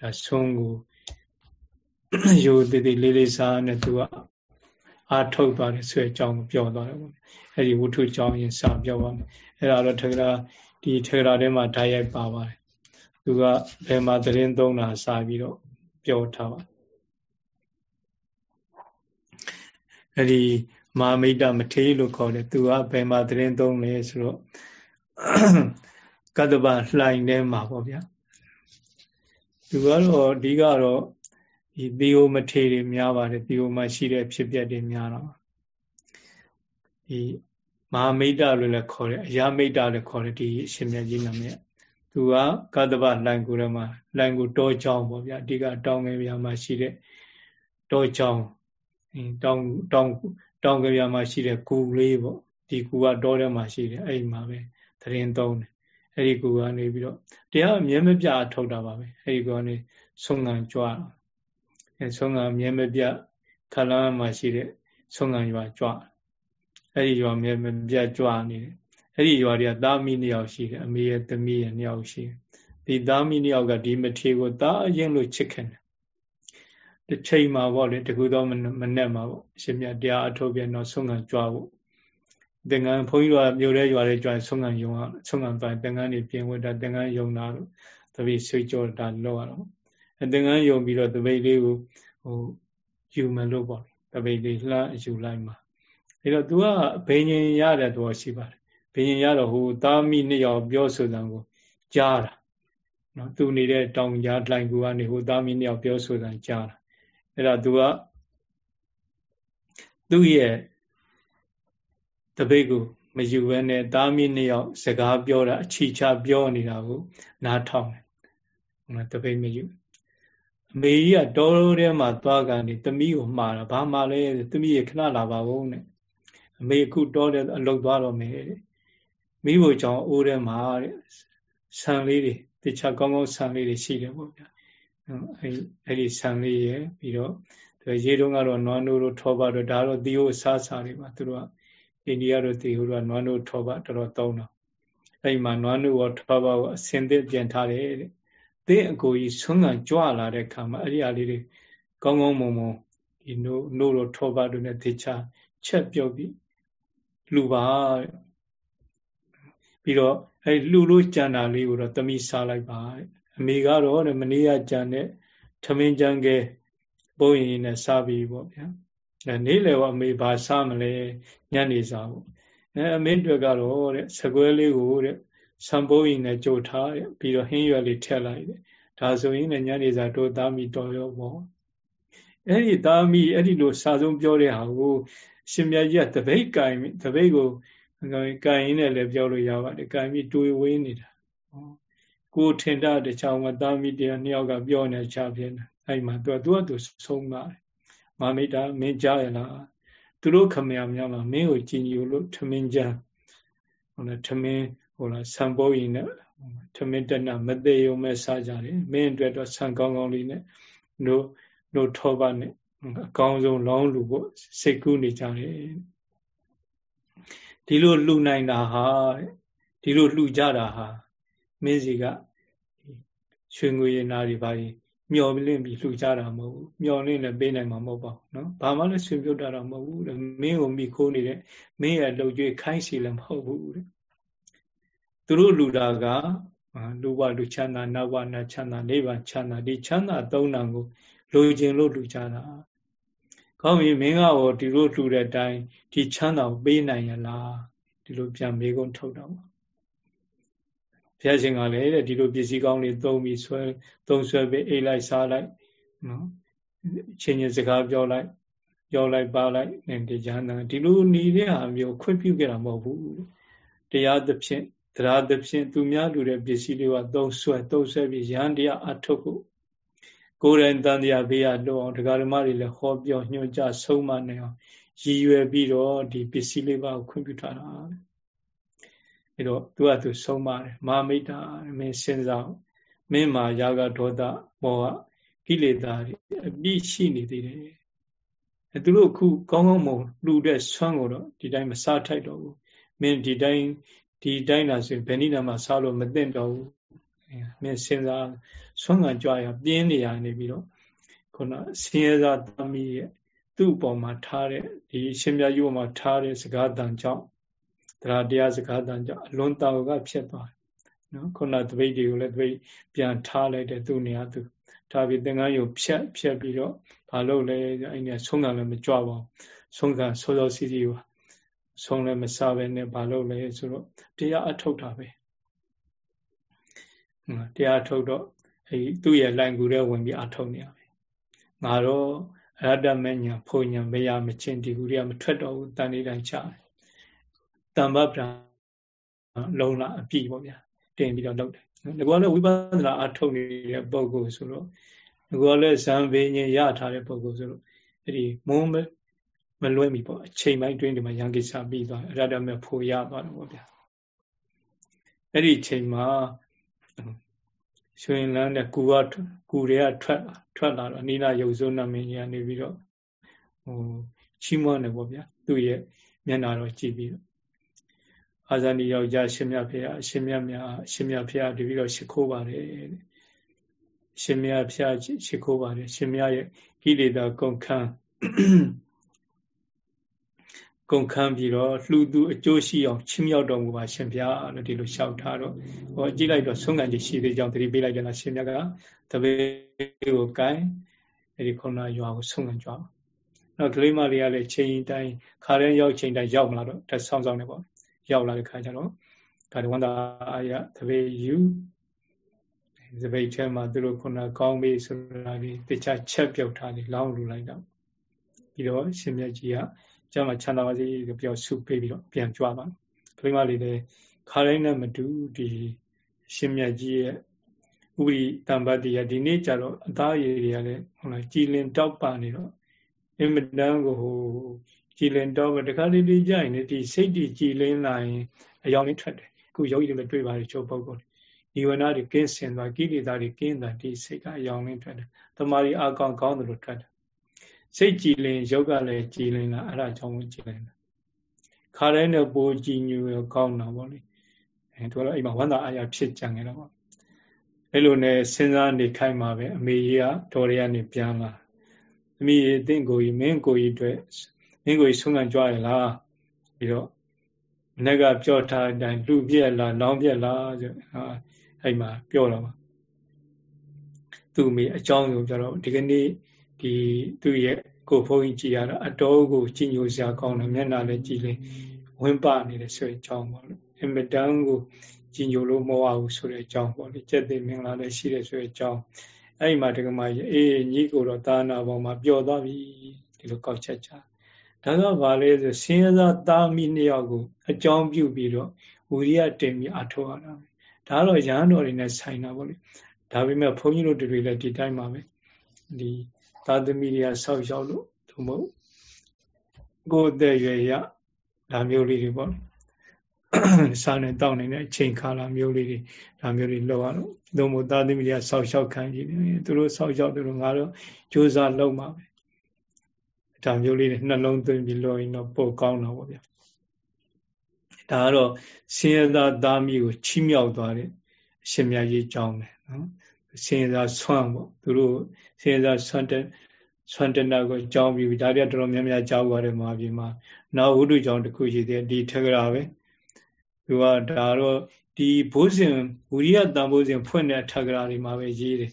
ဒါဆုံးကိုရိုသေသေးလေးလေးစားနဲ့သူကအာထုတ်သွားတယ်ဆိုတဲ့အကြောင်းကိုပြောသွားတယ်ပေါ့အဲ့ဒီဝုထုကြောင်းရင်စပြောပါမယ်အဲ့ဒါတော့ထကရာ ဒီထကရာထဲမှာဓာတ်ရိုက်ပါပါတယ်သူကဘယ်မှာသတင်းသုံးတာစပြီးတော့ပြောထားပါအဲ့ဒီမာမိတ်တမထေလို့ခေါ်တယ်သူကဘယ်မှာသတင်းသုံးလဲဆိုတော့ကတ္တပလှိုင်ထဲမှာပေါ့ဗျာသူကတော့အဓိကတော့ဒီသီယိုမထေတွေများပါတယ်သီယိုမှာရှိတဲ့ဖြစ်ပျက်တွေများတော့ဒီ မဟာမိတ်တလို့လည်းခေါ်တယ်အရာမိတ်တလည်းခေါ်တယ်ဒီအရှင်မြတ်ကြီးနာမည်သူကကတ္တပလိုင်ကိုထဲမှာလိုင်ကိုတောချောင်းပေါ့ဗျာအဓိကတောင်းငယ်ပြာမှာရှိတဲ့တောချောင်းတောင်းတောင်းတောင်းငယ်ပြာမှာရှိတဲ့ကူလေးပေါ့ဒီကူကတောထဲမှာရှိတယ်အဲ့ဒီမှာပဲသတင်းသုံးတယ်အဲ့ဒီကူကနေပြီးတော့တရားအမြဲမပြထုတ်တာပါပဲအဲ့ဒီကူကနေဆုံးငံကြွားဆုံးငံမြဲမပြခလန်းမှာရှိတဲ့ဆုံးငံရွာကြွ အဲ့ဒီရွာမြဲမပြကြွနေတယ်အဲ့ဒီရွာတွေကသားမီးနှစ်ယောက်ရှိတယ်အမေရဲ့သမီးရဲ့နှစ်ယောက်ရှိတယ်ဒီသားမီးနှစ်ယောက်ကဒီမထေကိုသားအရင်လို့ချစ်ခင်တယ်တစ်ချိန်မှာပေါ့လေတကူတော့မနဲ့မှာပေါ့အရှင်မြတ်တရားအထုတ်ပြန်တော့ဆုံးငံကြွဖို့သင်္ကန်းဘုန်းကြီးတို့ကမြို့ထဲရွာထဲကြွဆုံးငံယုံအောင်ဆုံးငံပိုင်းသင်္ကန်းတွေပြင်ဝတ်တာသင်္ကန်းယုံတာလို့တပည့်ဆွေးကြောတာလောက်ရတော့အသင်္ကန်းယုံပြီးတော့တပိတ်လေးကိုဟိုယူမလို့ပေါ့တပိတ်လေးလှမ်းယူလိုက်မှာ အဲတော့ तू ကဘိညာဉ်ရတဲ့သဘောရှိပါတယ်ဘိညာဉ်ရတော့ဟိုသားမိနှစ်ယောက်ပြောဆိုတာကိုကြားတာနော်သူနေတဲ့တောင်ကြားလှိုင်ကူကနေဟိုသားမိနှစ်ယောက်ပြောဆိုတာကြားတာအဲ့ဒါ तू ကသူ့ရဲ့တပိတ်ကိုမယူဘဲနဲ့သားမိနှစ်ယောက်စကားပြောတာအချီချပြောနေတာကိုနားထောင်တယ်ဟိုတပိတ်မယူအမေကြီးကတောထဲမှာသွားကနေသမီးကိုမှားတာဘာမှလဲသမီးရခဏလာပါဘူးနဲ့ အမေအခုတောထဲအလုတ်သွားတော့မယ်တဲ့မိဖို့ကြောင့်အိုးထဲမှာတဲ့ဆံလေးတွေတခြားကောင်းကောင်းဆံလေးတွေရှိတယ်ပေါ့ဗျာအဲအဲ့ဒီဆံလေးရယ်ပြီးတော့တရေတုံးကတော့နွားနိုးတို့ထောပါတို့ဒါတော့သီယိုအစားစားတွေပါသူတို့ကအိန္ဒိယတို့သီယိုတို့ကနွားနိုးထောပါတော်တော်သုံးတော့အဲ့မှာနွားနိုးရောထောပါကိုအစင်သစ်ပြင်ထားတယ်တဲ့သင်အကိုကြီးဆွမ်းခံကြွလာတဲ့ခါမှာအဲ့ဒီအလေးတွေကောင်းကောင်းမွန်မွန်ဒီနိုးနိုးတို့ထောပါတို့နဲ့သေချာချက်ပြုတ်ပြီး လှူပါပြီးတော့အဲလှူလို့ကြံတာလေးကိုတော့တမိစားလိုက်ပါအမေကတော့မနေ့ကကြံတဲ့ထမင်းကြံကဲပုံရင်နဲ့စားပြီးပေါ့ဗျာအဲနေ့လေကအမေဘာစားမလဲညနေစားပေါ့အဲအမေတွေကတော့တဲ့စကွဲလေးကိုတဲ့ဆံပုံရင်နဲ့ကြိုထားတဲ့ပြီးတော့ဟင်းရွက်လေးထည့်လိုက်တဲ့ဒါဆိုရင်လည်းညနေစားတို့သားမိတော်ရောပေါ့အဲ့ဒီသားမိအဲ့ဒီလိုစာဆုံးပြောတဲ့ဟာကို ရှင်မြတ်ကြီးကတပိတ်ကင်တပိတ်ကိုကင်ရင်းနဲ့လည်းပြောလို့ရပါတယ်ကင်ပြီးတွေးဝင်းနေတာကိုထင်တာတချောင်းကသားမိတရားနှစ်ယောက်ကပြောနေချပြင်းတယ်အဲ့မှာသူကသူကသူဆုံးပါတယ်မာမိတာမင်းကြားရလားသူတို့ခမရများမှာမင်းကိုကြည်ညိုလို့ထမင်းကြဟိုလားထမင်းဟိုလားဆံပိုးရင်နဲ့ထမင်းတနမသေးုံမဲ့စားကြတယ်မင်းအတွက်တော့ဆံကောင်းကောင်းလေးနဲ့တို့တို့ထောပါနဲ့ အကောင်းဆုံးလောင်းလူဖို့စိတ်ကူးနေကြတယ်ဒီလိုလှူနိုင်တာဟာဒီလိုလှူကြတာဟာမင်းစီကရွှေငွေရနာတွေပါမျောလင့်ပြီးလှူကြတာမဟုတ်ဘူးမျောလင့်လည်းပေးနိုင်မှာမဟုတ်ပါဘူးနော်ဘာမှလည်းဆွေပြုတ်တာတော့မဟုတ်ဘူးတဲ့မင်းကိုမိခိုးနေတဲ့မင်းရဲ့လှုပ်ကြွေးခိုင်းစီလည်းမဟုတ်ဘူးတဲ့သူတို့လူတာကလူဘလူချမ်းသာနဘနချမ်းသာနိဗ္ဗာန်ချမ်းသာဒီချမ်းသာသုံးတန်ကိုလိုချင်လို့လူကြတာ ကောင်းပြီမင်းကဟောဒီလိုလှူတဲ့အတိုင်းဒီချမ်းသာကိုပေးနိုင်ရလားဒီလိုပြန်မေးခွန်းထုတ်တော့ဘုရားရှင်ကလည်းတဲ့ဒီလိုပစ္စည်းကောင်းတွေသုံးပြီးဆွဲသုံးဆွဲပြီးအိတ်လိုက်စားလိုက်နော်ချင်းချင်းစကားပြောလိုက်ပြောလိုက်ပါလိုက်နဲ့တရားနာဒီလိုနေတဲ့ဟာမျိုးခွင့်ပြုခဲ့တာမဟုတ်ဘူးတရားသဖြင့်တရားသဖြင့်သူများလူတဲ့ပစ္စည်းတွေကသုံးဆွဲသုံးဆွဲပြီးရဟန်းတရားအထုတ်ဖို့ ကိုယ်တိုင်တန်တရားဘေးရတော့အောင်ဒကာဓမ္မတွေလည်းဟောပြောညွှန်ကြားဆုံးမနေအောင်ရည်ရွယ်ပြီးတော့ဒီပစ္စည်းလေးပါကိုခွင့်ပြုထားတာအဲတော့သူကသူဆုံးမတယ်မာမိတ်တာမင်းစဉ်းစားမင်းမှာယာကဒေါသမောဟကိလေသာတွေအပြည့်ရှိနေသေးတယ်အဲသူတို့အခုကောင်းကောင်းမွန်လှူတဲ့ဆွမ်းကိုတော့ဒီတိုင်းမစားထိုက်တော့ဘူးမင်းဒီတိုင်းဒီတိုင်းလာဆိုရင်ဘယ်နည်းမှစားလို့မသင့်တော့ဘူးမင်းစဉ်းစား ဆွမ်းခံကြွားရပြင်းနေရနေပြီးတော့ခုနဆင်းရဲသားသမီးရဲ့သူ့အပေါ်မှာထားတဲ့ဒီရှင်ပြယူမှာထားတဲ့စကားတန်ကြောင့်တရားတရားစကားတန်ကြောင့်အလွန်တောက်ကဖြစ်သွားတယ်နော်ခုနတပိတ်တွေကိုလည်းတပိတ်ပြန်ထားလိုက်တဲ့သူ့နေရာသူထားပြီးသင်္ကန်းယုံဖြတ်ဖြတ်ပြီးတော့ဘာလို့လဲအဲ့ဒီဆုံးခံလည်းမကြွပါဘူးဆုံးခံစောစောစီးစီးပါဆုံးလည်းမစားပဲနဲ့ဘာလို့လဲဆိုတော့တရားအထုတ်တာပဲတရားထုတ်တော့ အဲသူ့ရဲ့လိုင်ကူထဲဝင်ပြီးအထုတ်နေရပဲငါတော့အရတ္တမညာဖုန်ညာမရမချင်းဒီကူတွေကမထွက်တော့ဘူးတန်နေတိုင်းချတယ်တမ္ပပံလုံလာအပြည့်ပေါ့ဗျာတင်ပြီးတော့လုပ်တယ်နော်ဒီကောလည်းဝိပဿနာအထုတ်နေတဲ့ပုံကိုဆိုတော့ဒီကောလည်းဇံဘေးညရထားတဲ့ပုံကိုဆိုတော့အဲ့ဒီမုန်းမလွဲမိပေါ့အချိန်ပိုင်းတွင်းဒီမှာရံကိစ္စပြီးသွားအရတ္တမဖို့ရသွားတယ်ပေါ့ဗျာအဲ့ဒီချိန်မှာ ရွှင်လန်းတဲ့ကူကကူတွေကထွက်လာထွက်လာတော့အနိနာရုပ်စုနာမင်းကြီးကနေပြီးတော့ဟိုချီးမွမ်းတယ်ပေါ့ဗျာသူ့ရဲ့မျက်နာတော့ကြည့်ပြီးတော့အာဇာနီယောက်ျားရှင်မြတ်ဖေရရှင်မြတ်မြတ်ရှင်မြတ်ဖေရတပြီးတော့ရှ िख ိုးပါတယ်ရှင်မြတ်ဖေရရှ िख ိုးပါတယ်ရှင်မြတ်ရဲ့ကိလေသာကုန်ခန်း ကုန်ခန်းပြီးတော့လှူသူအကျိုးရှိအောင်ချီးမြှောက်တော်မူပါရှင်ဗျာလို့ဒီလိုလျှောက်ထားတော့ဟောကြည့်လိုက်တော့ဆုံးခံခြင်းရှိသေးကြောင်းသတိပေးလိုက်ကြလားရှင်မြတ်ကတပည့်ကိုကိုင်းအဲဒီခုနရွာကိုဆုံးခံကြွားနောက်ကလေးမလေးကလည်းချိန်တိုင်းခါရဲရောက်ချိန်တိုင်းရောက်မလာတော့တက်ဆောင်းဆောင်းနေပေါ့ရောက်လာတဲ့ခါကျတော့ဒါတဝန္တာအာရတပည့်ယူသပိတ်ထဲမှာသူတို့ခုနကောင်းပြီဆိုတာဒီတခြားချက်ပြုတ်ထားတယ်လောင်းလူလိုက်တော့ပြီးတော့ရှင်မြတ်ကြီးက ကျမ်းမှာချမ်းသာပါစေလို့ပြောဆုပေးပြီးတော့ပြန်ကြွားပါကလေးမလေးလည်းခါတိုင်းနဲ့မတူဒီရှင်မြတ်ကြီးရဲ့ဥပရိတံပတ္တိယဒီနေ့ကျတော့အသားရည်တွေကလည်းဟုတ်လားကြည်လင်တောက်ပါနေတော့အင်မတန်ကိုဟိုကြည်လင်တောက်ပါတခါလေးလေးကြရင်ဒီစိတ်တည်ကြည်လင်လာရင်အယောင်လေးထွက်တယ်ခုယောဂီတွေလည်းတွေ့ပါတယ်ချုပ်ပုဂ္ဂိုလ်ဒီဝနာတွေကင်းစင်သွားကိလေသာတွေကင်းတာဒီစိတ်ကအယောင်လေးထွက်တယ်တမာရီအကောင်ကောင်းတယ်လို့ထွက်တယ် စိတ်ကြည်လင်ရုပ်ကလည်းကြည်လင်လာအဲ့ဒါကြောင့်ကြည်လင်လာခါတိုင်းတော့ပိုကြည်ညိုရောကောင်းတာပေါ့လေအဲသူကတော့အိမ်မှာဝန္တာအာရဖြစ်ကြံခဲ့တော့ပေါ့အဲ့လိုနဲ့စဉ်းစားနေခိုင်းမှာပဲအမေကြီးကတော်ရရနေပြန်လာသမီးအင့်ကိုကြီးမင်းကိုကြီးအတွက်မင်းကိုကြီးဆုံးခံကြွရလားပြီးတော့မနေ့ကပြောထားတဲ့အတိုင်းလူပြက်လားလောင်းပြက်လားဆိုဟာအဲ့မှာပြောတော့ပါသူ့မိအကြောင်းကိုပြောတော့ဒီကနေ့ ဒီသူ့ရဲ့ကိုဘုန်းကြီးကြည်ရတာအတော်ကိုကြည်ညိုစရာကောင်းတယ်မျက်နှာလည်းကြည်လင်ဝင်းပနေတယ်ဆိုတဲ့အကြောင်းပေါ့လေအမတန်ကိုကြည်ညိုလို့မဟုတ်ဘူးဆိုတဲ့အကြောင်းပေါ့လေကျက်သိမင်္ဂလာလည်းရှိတယ်ဆိုတဲ့အကြောင်းအဲ့ဒီမှာတက္ကမကြီးအေးညီကိုတော့သာနာပေါ်မှာပျော်သွားပြီဒီလိုကောက်ချက်ချဒါကဘာလဲဆိုစင်းရသာသားမိနှစ်ယောက်ကိုအကြောင်းပြုပြီးတော့ဝိရိယတင်ပြီးအထောက်ရတာပဲဒါတော့ရဟန်းတော်တွေနဲ့ဆိုင်တာပေါ့လေဒါပေမဲ့ဘုန်းကြီးတို့တွေလည်းဒီတိုင်းပါပဲဒီ သာသမီတွေကဆောက်ရှောက်လို့သူမဟုတ်ကိုယ်အသက်ရွယ်ရဒါမျိုးလေးတွေပေါ့စားနေတောက်နေတဲ့အချိန်ခါလာမျိုးလေးတွေဒါမျိုးတွေလောက်ရတော့သို့မဟုတ်သာသမီတွေကဆောက်ရှောက်ခံကြည့်တယ်သူတို့ဆောက်ရှောက်တယ်လို့ငါတို့ကြိုးစားလုပ်မှာပဲဒါမျိုးလေးတွေနှလုံးသွင်းပြီးလုပ်ရင်တော့ပိုကောင်းတော့ဗောဗျာဒါကတော့ဆင်းရဲသားသားမိကိုချီးမြှောက်သွားတဲ့အရှင်မြတ်ကြီးကြောင်းတယ်နော် ဆင်းရဲသားဆွမ်းပေါ့သူတို့ဆင်းရဲသားဆွမ်းတဲ့ဆွမ်းတနာကိုကြောင်းပြီးဒါတွေတော်တော်များများကြောက်ပါတယ်မှာပြင်မှာနောက်ဝိတုကြောင့်တစ်ခုရှိသေးတယ်ဒီထက်ကရာပဲသူကဒါတော့ဒီဘိုးစဉ်ဝိရိယတန်ဘိုးစဉ်ဖွင့်တဲ့ထက်ကရာတွေမှာပဲရေးတယ်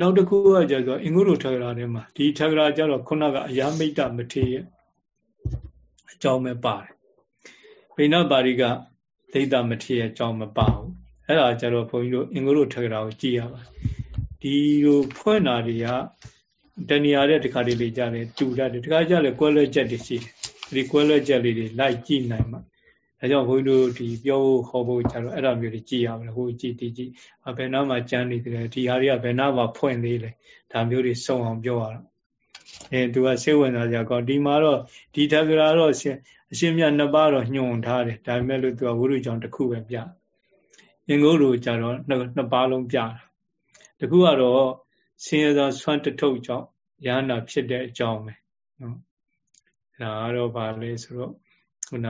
နောက်တစ်ခုကကြဆိုအင်္ဂုတ္တထက်ကရာထဲမှာဒီထက်ကရာကျတော့ခုနကအယာမိတ်တမထေရအကြောင်းပဲပါတယ်ဗိနပါရိကဒိဋ္ဌမထေရအကြောင်းမပါဘူး အဲ့ဒါကျတော့ဘုန်းကြီးတို့အင်္ဂုတ္တထက်ကရာကိုကြည့်ရပါတယ်ဒီလိုဖွင့်တာတွေကတဏှာတဲ့တခါတလေကြတယ်တူတတ်တယ်တခါကြလဲကွဲလွဲချက်တွေရှိတယ်ဒီကွဲလွဲချက်လေးတွေလိုက်ကြည့်နိုင်မှာဒါကြောင့်ဘုန်းကြီးတို့ဒီပြောဖို့ခေါ်ဖို့ကြတော့အဲ့ဒါမျိုးတွေကြည့်ရမယ်ဟိုကြည့်ဒီကြည့်ဘယ်နားမှာကြမ်းနေတယ်ဒီဟာတွေကဘယ်နားမှာဖွင့်သေးလဲဒါမျိုးတွေစုံအောင်ပြောရတော့အဲသူကစိတ်ဝင်စားကြကောဒီမှာတော့ဒီထကရာတော့အရှင်မြတ်နှစ်ပါးတော့ညွန်ထားတယ်ဒါပေမဲ့လို့သူကဝိရုကြောင့်တစ်ခုပဲပြ အင်္ဂုတ္တကြတော့နှစ်ပါးလုံးပြတာတခုကတော့ဆင်းရဲသောဆွမ်းတထုပ်ကြောင့်ရဟနာဖြစ်တဲ့အကြောင်းပဲနော်ဒါကတော့ဗာလဲဆိုတော့ခုန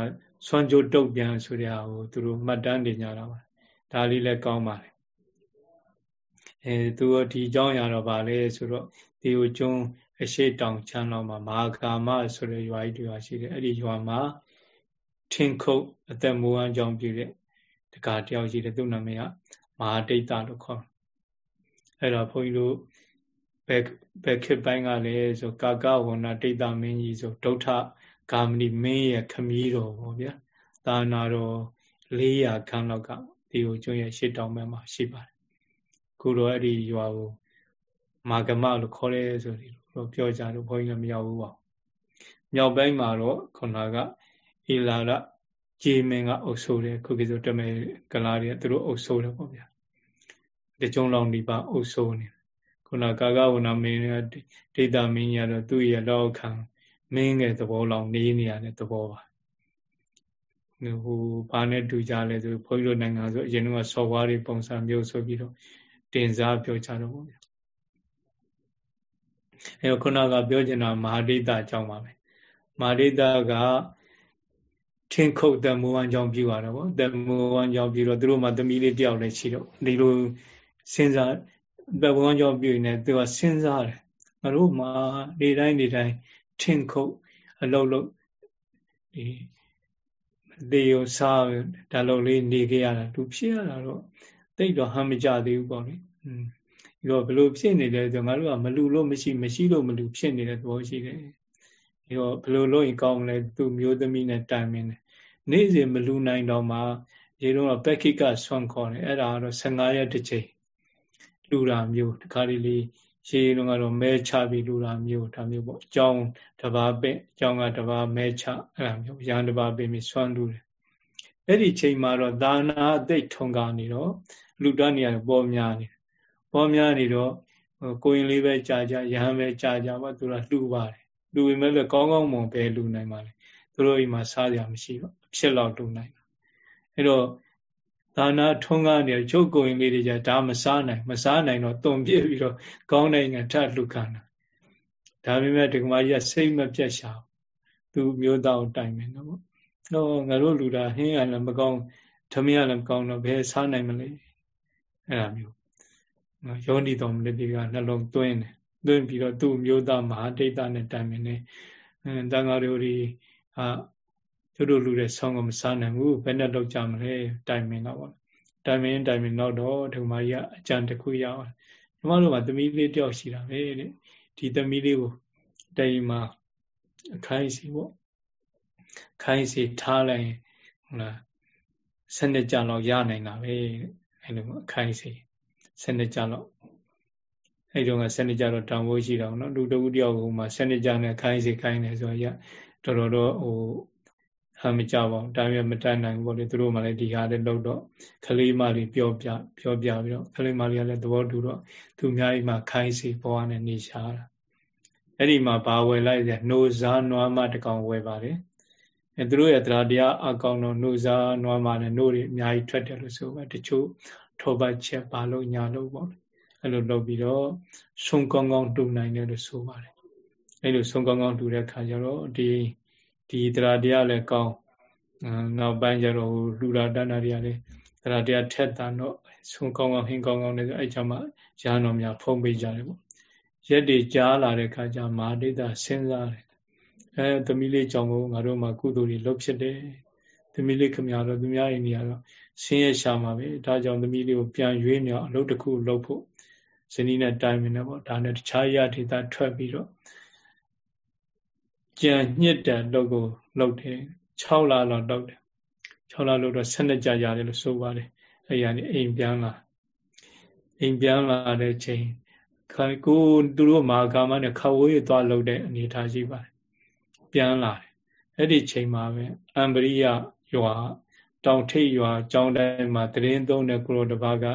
ဆွမ်းကြိုးတုတ်ပြန်ဆိုတဲ့ဟာကိုသူတို့မှတ်တမ်းတင်ကြတာပါဒါလေးလည်းကောင်းပါလေအဲသူဒီအကြောင်းရတော့ဗာလဲဆိုတော့ဒီကိုကျုံအရှိတောင်ချမ်းလောက်မှာမဟာကာမဆိုတဲ့ရွာကြီးတူရှိတယ်အဲ့ဒီရွာမှာထင်းခုတ်အသက်မူအန်းကြောင့်ပြည့်တဲ့ တကားတယောက်ရှိတယ်သူ့နာမည်ကမဟာဒိဋ္ဌလို့ခေါ်အဲ့တော့ဘုန်းကြီးတို့ဘယ်ဘယ်ခေတ်ပိုင်းကလည်းဆိုကာကဝဏဒိဋ္ဌမင်းကြီးဆိုဒုဋ္ဌဂာမဏိမင်းရဲ့ခမည်းတော်ပေါ့ဗျာသာနာတော်400ခန်းလောက်ကဒီကိုကျွန်းရဲ့ရှစ်တောင်ဘက်မှာရှိပါတယ်ခုတော့အဲ့ဒီရွာကိုမာဂမလို့ခေါ်ရဲဆိုပြီးတော့ပြောကြတော့ဘုန်းကြီးလည်းမရောက်ဘူးပါမြောက်ပိုင်းမှာတော့ခုနကအီလာရ ဂျေမင်ကအုပ်ဆိုးတယ်ခုကိဆိုတမဲကလာတွေသူတို့အုပ်ဆိုးတယ်ပေါ့ဗျာတကြုံလောင်ဒီပါအုပ်ဆိုးနေခုနကာကဝနာမင်းကဒိဋ္ဌမင်းရတော့သူ့ရဲ့လောက်ခံမင်းရဲ့သဘောလောင်နေနေရတဲ့သဘောပါဟိုဘာနဲ့တူကြလဲဆိုဘုန်းကြီးတို့နိုင်ငံဆိုအရင်ကဆော်ဝါးတွေပုံစံမျိုးဆိုပြီးတော့တင်စားပြောကြတော့ဗျာအဲခုနကပြောချင်တာမဟာဒိဋ္ဌအကြောင်းပါပဲမဟာဒိဋ္ဌက ထင်းခုတ်တမောဟအကြောင်းပြုရတာပေါ့တမောဟအကြောင်းပြုတော့သူတို့မှသမီးလေးတယောက်လည်းရှိတော့ဒီလိုစဉ်းစားတမောဟအကြောင်းပြုနေသူကစဉ်းစားတယ်ငါတို့မှဒီတိုင်းဒီတိုင်းထင်းခုတ်အလုံးလုံးဒီတေယစားဒါလုံးလေးနေခဲ့ရတာသူဖြစ်ရတာတော့တိတ်တော့ဟမ်းမကြသေးဘူးပေါ့လေอืมဒီတော့ဘလို့ဖြစ်နေလဲဆိုငါတို့ကမလူလို့မရှိမရှိလို့မလူဖြစ်နေတဲ့သဘောရှိတယ်ဒီတော့ဘလို့လို့ရင်ကောင်းလဲသူမျိုးသမီးနဲ့တိုင်မင်းတယ် နေ့စဉ်မလူနိုင်တော့မှရေတော့ပက်ခိကဆွမ်းခေါ်တယ်အဲ့ဒါကတော့15ရက်တစ်ချိန်လူတာမျိုးတခါလေးလေးရေတော့ကတော့မဲချပြီးလူတာမျိုးဒါမျိုးပေါ့အကြောင်းတဘာပင့်အကြောင်းကတဘာမဲချအဲ့ဒါမျိုးရန်တဘာပင့်ပြီးဆွမ်းလူတယ်အဲ့ဒီချိန်မှာတော့ဒါနာအသိထုံကနေတော့လူတန်းနေရပေါ်များနေပေါ်များနေတော့ကိုရင်လေးပဲကြာကြာရဟန်းပဲကြာကြာပါသူကလှူပါတယ်လှူပေမဲ့လည်းကောင်းကောင်းမွန်ပဲလှူနိုင်ပါလေသူတို့အိမ်မှာစားကြမရှိပါ ဖြစ်လောက်လှူနိုင်တာအဲ့တော့ဒါနာထုံးကားနေချုပ်ကိုရင်လေးတွေကြာဒါမစားနိုင်မစားနိုင်တော့တုံပြည့်ပြီးတော့ကောင်းနိုင်ငံထလှူခံတာဒါပေမဲ့ဒကမာကြီးကစိတ်မပြတ်ရှာသူမျိုးသားကိုတိုင်မယ်နော်တော့ငါတို့လူတာဟင်းရလည်းမကောင်းဓမင်းရလည်းမကောင်းတော့ဘယ်စားနိုင်မလဲအဲ့ဒါမျိုးယောနီတော်မလေးဒီကနှလုံးသွင်းတယ်သွင်းပြီးတော့သူ့မျိုးသားမဟာဒိဋ္ဌနဲ့တိုင်မယ်နဲ့အဲတန်ဃာတို့ဒီဟာ သူတို့လူတဲ့ဆောင်းကမစားနိုင်ဘူးဘယ်နဲ့လောက်ကြမလဲတိုင်မင်တော့ဗောတိုင်မင်တိုင်မင်တော့တော့ဒီမကြီးကအကြံတစ်ခုရအောင်ညီမတို့ကသမီးလေးတယောက်ရှိတာပဲတဲ့ဒီသမီးလေးကိုတိုင်မှာအခိုင်းစီဗောခိုင်းစီထားလိုက်ဟုတ်လားစနစ်ကြလောက်ရနိုင်တာပဲအဲ့လိုအခိုင်းစီစနစ်ကြလောက်အဲ့တုန်းကစနစ်ကြတော့တောင်ဖို့ရှိတော့နော်လူတဦးတယောက်ကမှစနစ်ကြနဲ့ခိုင်းစီခိုင်းနေဆိုရတော်တော်တော့ဟို ဟာမကြပါဘူးဒါပေမဲ့မတတ်နိုင်ဘူးပေါ့လေသူတို့မှလည်းဒီဟာလေးလောက်တော့ကလေးမလေးပြောပြပြောပြပြီးတော့ကလေးမလေးကလည်းသဘောတူတော့သူအများကြီးမှခိုင်းစီပေါ်ကနေနေရှာတာအဲ့ဒီမှာဘာဝယ်လိုက်လဲနှိုးစားနွားမတကောင်ဝယ်ပါတယ်အဲသူတို့ရဲ့တရားတရားအကောင်တော့နှိုးစားနွားမနဲ့နှိုးတွေအများကြီးထွက်တယ်လို့ဆိုပါတချို့ထောပတ်ချက်ပါလို့ညာလို့ပေါ့အဲ့လိုလုပ်ပြီးတော့ဆုံးကောင်းကောင်းတူနိုင်တယ်လို့ဆိုပါတယ်အဲ့လိုဆုံးကောင်းကောင်းတူတဲ့ခါကျတော့ဒီ ဒီတရားတရားလည်းကောင်းနောက်ပိုင်းကျတော့လူလာတဏ္ဍာတွေကလည်းတရားတရားထက်တာတော့ဆုံးကောင်းကောင်းဟင်းကောင်းကောင်းလည်းအဲ့ကြောင့်မှရဟန်းတော်များဖုံးပေးကြတယ်ပေါ့ရက်တွေကြားလာတဲ့ခါကျမာဒိတာစဉ်းစားတယ်အဲသမီးလေးကြောင့်မို့ငါတို့မှာကုသိုလ်တွေလုပ်ဖြစ်တယ်သမီးလေးခမရတော့သူများအိမ်နေရတော့ဆင်းရဲရှာမှာပဲဒါကြောင့်သမီးလေးကိုပြန်ရွေးနေအောင်အလုပ်တစ်ခုလုပ်ဖို့ဇနီးနဲ့တိုင်မင်နေပေါ့ဒါနဲ့တခြားရဒေတာထွက်ပြီးတော့ ကြံညစ်တဲ့လုပ်ကိုလုပ်တယ်6လလောက်လုပ်တယ်6လလုပ်တော့12ကြာရတယ်လို့ဆိုပါတယ်အဲ့ရနေအိမ်ပြန်လာအိမ်ပြန်လာတဲ့ချိန်ခါကိုသူတို့မာကာမနဲ့ခဝေးသွားလုပ်တဲ့အနေထားရှိပါတယ်ပြန်လာတယ်အဲ့ဒီချိန်မှာပဲအံပရိယရွာတောင်ထိပ်ရွာကျောင်းတိုင်းမှာတရင်သုံးတဲ့ကိုလိုတပါးက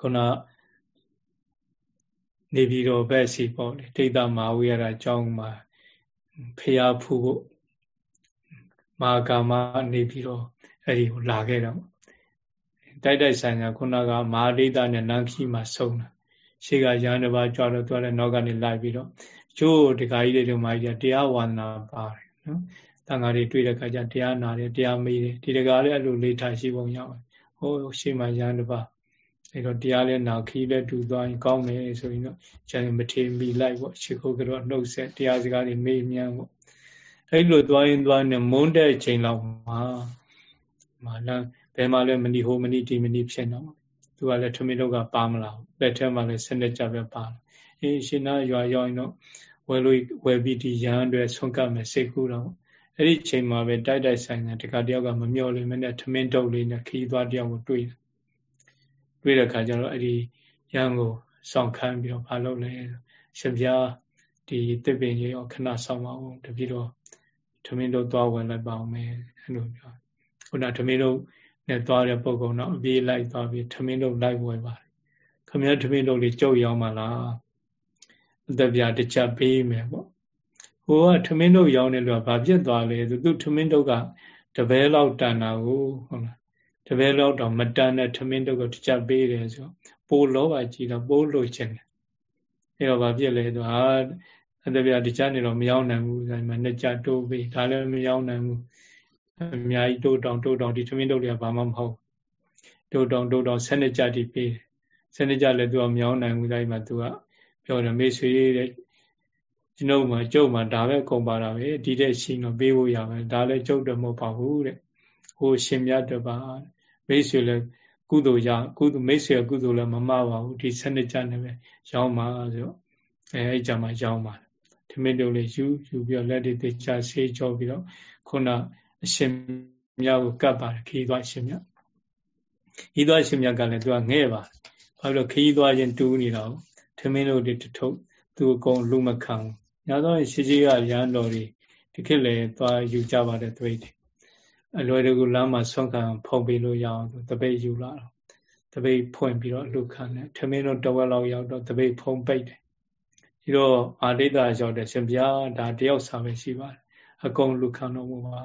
ခုန နေပြည်တော်ဘက်စီပေါ့လေဒိဋ္ဌမာဝိရတာကျောင်းမှာဖျားဖူဖို့မာကာမနေပြီးတော့အဲ့ဒီကိုလာခဲ့တော့တိုက်တိုက်ဆိုင်ကခုနကမဟာဒိဋ္ဌနဲ့နန်းခီမှာဆုံးတာရှေ့ကရဟန်းတစ်ပါးကြွတော့သူကလည်းနောက်ကနေလိုက်ပြီးတော့ကျိုးတခါကြီးတွေတို့မာကြီးတရားဝန္ဒနာပါတယ်နော်တန်ဃာတွေတွေ့တဲ့အခါကျတရားနာတယ်တရားမေးတယ်ဒီတကားလည်းအဲ့လိုလေးထားရှိပုံရောက်တယ်ဟိုရှေ့မှာရဟန်းတစ်ပါး အဲ့တော့တရားလည်းနာခီးလည်းတူသွားရင်ကောင်းတယ်ဆိုရင်တော့ကျန်မထေမီလိုက်ပေါ့ရှ िख ုကတော့နှုတ်ဆက်တရားစကားတွေမေးမြန်းပေါ့အဲ့လိုသွားရင်သွားနေမုန်းတဲ့ချိန်လောက်မှာမာလဘယ်မှာလဲမနီဟိုမနီဒီမနီဖြစ်တော့သူကလည်းထမင်းတော့ကပါမလာဘူးလက်ထဲမှာလည်းစနစ်ကြပဲပါအေးရှင်နာရွာရောက်ရင်တော့ဝယ်လို့ဝယ်ပြီးဒီရန်တွေဆွန့်ကပ်မယ်စိတ်ကူးတော့အဲ့ဒီချိန်မှာပဲတိုက်တိုက်ဆိုင်ဆိုင်တခါတယောက်ကမမျော်လင့်မနဲ့ထမင်းတုပ်လေးနဲ့ခီးသွားတယောက်ကိုတွေ့တယ် တွေ့တဲ့ခါကျတော့အဲ့ဒီရန်ကိုစောင့်ခန်းပြီးတော့မလုပ်လဲရှင်ပြားဒီတစ်ပင်ကြီးရောခဏဆောင်ပါအောင်တပြည့်တော့ထမင်းတို့သွားဝင်လိုက်ပါအောင်မယ်အဲ့လိုပြောခုနထမင်းတို့နဲ့သွားတဲ့ပုံကောင်တော့အပြေးလိုက်သွားပြီးထမင်းတို့လိုက်ဝယ်ပါတယ်ခမည်းထမင်းတို့လေးကြုတ်ရောက်မှလားအသက်ပြတစ်ချက်ပေးမယ်ပေါ့ဟိုကထမင်းတို့ရောက်နေလို့ဘာဖြစ်သွားလဲသူသူထမင်းတို့ကတပဲလောက်တန်တာကိုဟုတ်လား တပဲလောက်တော့မတန်တဲ့ထမင်းတို့ကတစ်ချက်ပေးတယ်ဆိုပိုလောပါကြည့်တော့ပိုးလို့ချင်တယ်အဲတော့ဘာဖြစ်လဲသူဟာအတပြားတခြားနေတော့မရောက်နိုင်ဘူးဆိုမှနှစ်ကြတိုးပေးဒါလည်းမရောက်နိုင်ဘူးအများကြီးတိုးတောင်တိုးတောင်ဒီသမင်းတုပ်တွေကဘာမှမဟုတ်တိုးတောင်တိုးတောင်၁၂ကြတိပေးတယ်၁၂ကြလည်းသူကမရောက်နိုင်ဘူးဒါမှသူကပြောတယ်မေဆွေတဲ့ကျွန်ုပ်မှာကျုပ်မှာဒါပဲကုန်ပါတာပဲဒီတဲ့ရှိတော့ပေးဖို့ရမယ်ဒါလည်းကျုပ်တော့မဟုတ်ပါဘူးတဲ့ဟိုရှင်မြတ်တပါ မေဆွေလည်းကုသိုလ်ရကုသိုလ်မိတ်ဆွေကုသိုလ်လည်းမမပါဘူးဒီ၁၂ကြနဲ့ပဲရောင်းပါဆိုတော့အဲအဲ့ကြမှာရောင်းပါတယ်ထမင်းတုပ်လေးယူယူပြီးတော့လက်တွေသေချာဆေးကြောပြီးတော့ခုနအရှင်မြတ်ကိုကပ်ပါတယ်ခီးသွားရှင်မြတ်ခီးသွားရှင်မြတ်ကလည်းသူကငဲ့ပါဘာလို့ခီးသွားခြင်းတူးနေတော့ထမင်းတုပ်တွေထုပ်သူအကုန်လူမခံညာတော့ရှိရှိကရန်တော်တွေဒီခေတ်လေသွားယူကြပါတယ်သွေးတွေ အလွယ်တကူလမ်းမှာဆွန့်ခံဖုံပေးလို့ရအောင်တပိတ်ယူလာတော့တပိတ်ဖွင့်ပြီးတော့လူခံတယ်ထမင်းတို့တဝက်လောက်ရောက်တော့တပိတ်ဖုံပိတ်တယ်ဒီတော့အာဒိတာရောက်တဲ့ရှင်ဘုရားဒါတယောက်စာပဲရှိပါတယ်အကုန်လူခံတော်မူပါ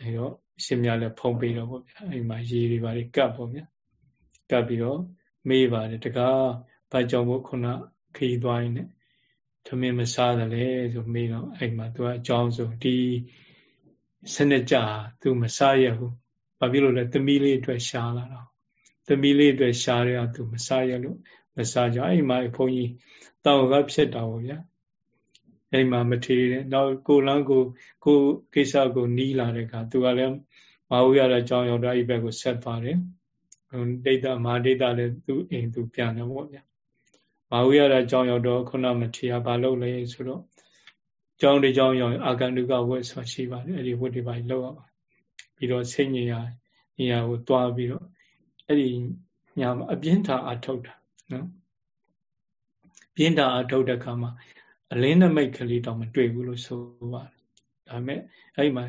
အဲတော့ရှင်မြတ်လည်းဖုံးပေးတော့ပေါ့ဗျာအဲမှာရေတွေပါလေကပ်ပေါ့ဗျာကပ်ပြီးတော့မေးပါတယ်တကားဘာကြောင့်မို့ခုနခီးသွားရင်ねသမင်းမစားတယ်လေဆိုမေးတော့အဲ့မှာသူကအကြောင်းဆိုဒီ စနစ်ကြသူမစားရဘူးဘာဖြစ်လို့လဲသမီးလေးအတွက်ရှားလာတော့သမီးလေးအတွက်ရှားရသူမစားရလို့မစားကြအဲ့မှာဘုန်းကြီးတောက်ကဖြစ်တာပေါ့ဗျာအဲ့မှာမထေတယ်နောက်ကိုလန်းကိုကိုကိစ္စကိုနီးလာတဲ့အခါသူကလည်းမဟုတ်ရတဲ့အကြောင်းရောက်တော့အဲ့ဘက်ကိုဆက်သွားတယ်ဒိဋ္ဌမာဒိဋ္ဌလည်းသူအိမ်သူပြန်တယ်ပေါ့ဗျာမဟုတ်ရတဲ့အကြောင်းရောက်တော့ခုနမထေရဘာလုပ်လဲဆိုတော့ ကြောင်းတစ်ကြောင်းရောက်အာကန္တုကဝတ်ဆိုရှိပါတယ်အဲ့ဒီဝတ်တွေပါလောက်ရပါပြီးတော့စိတ်ညရာညရာကိုတွားပြီးတော့အဲ့ဒီညာမှာအပြင်းထာအထုတ်တာနော်ပြင်းထာအထုတ်တဲ့ခါမှာအလင်းနမိတ်ကလေးတောင်မတွေ့ဘူးလို့ဆိုပါတယ်ဒါပေမဲ့အဲ့မှာ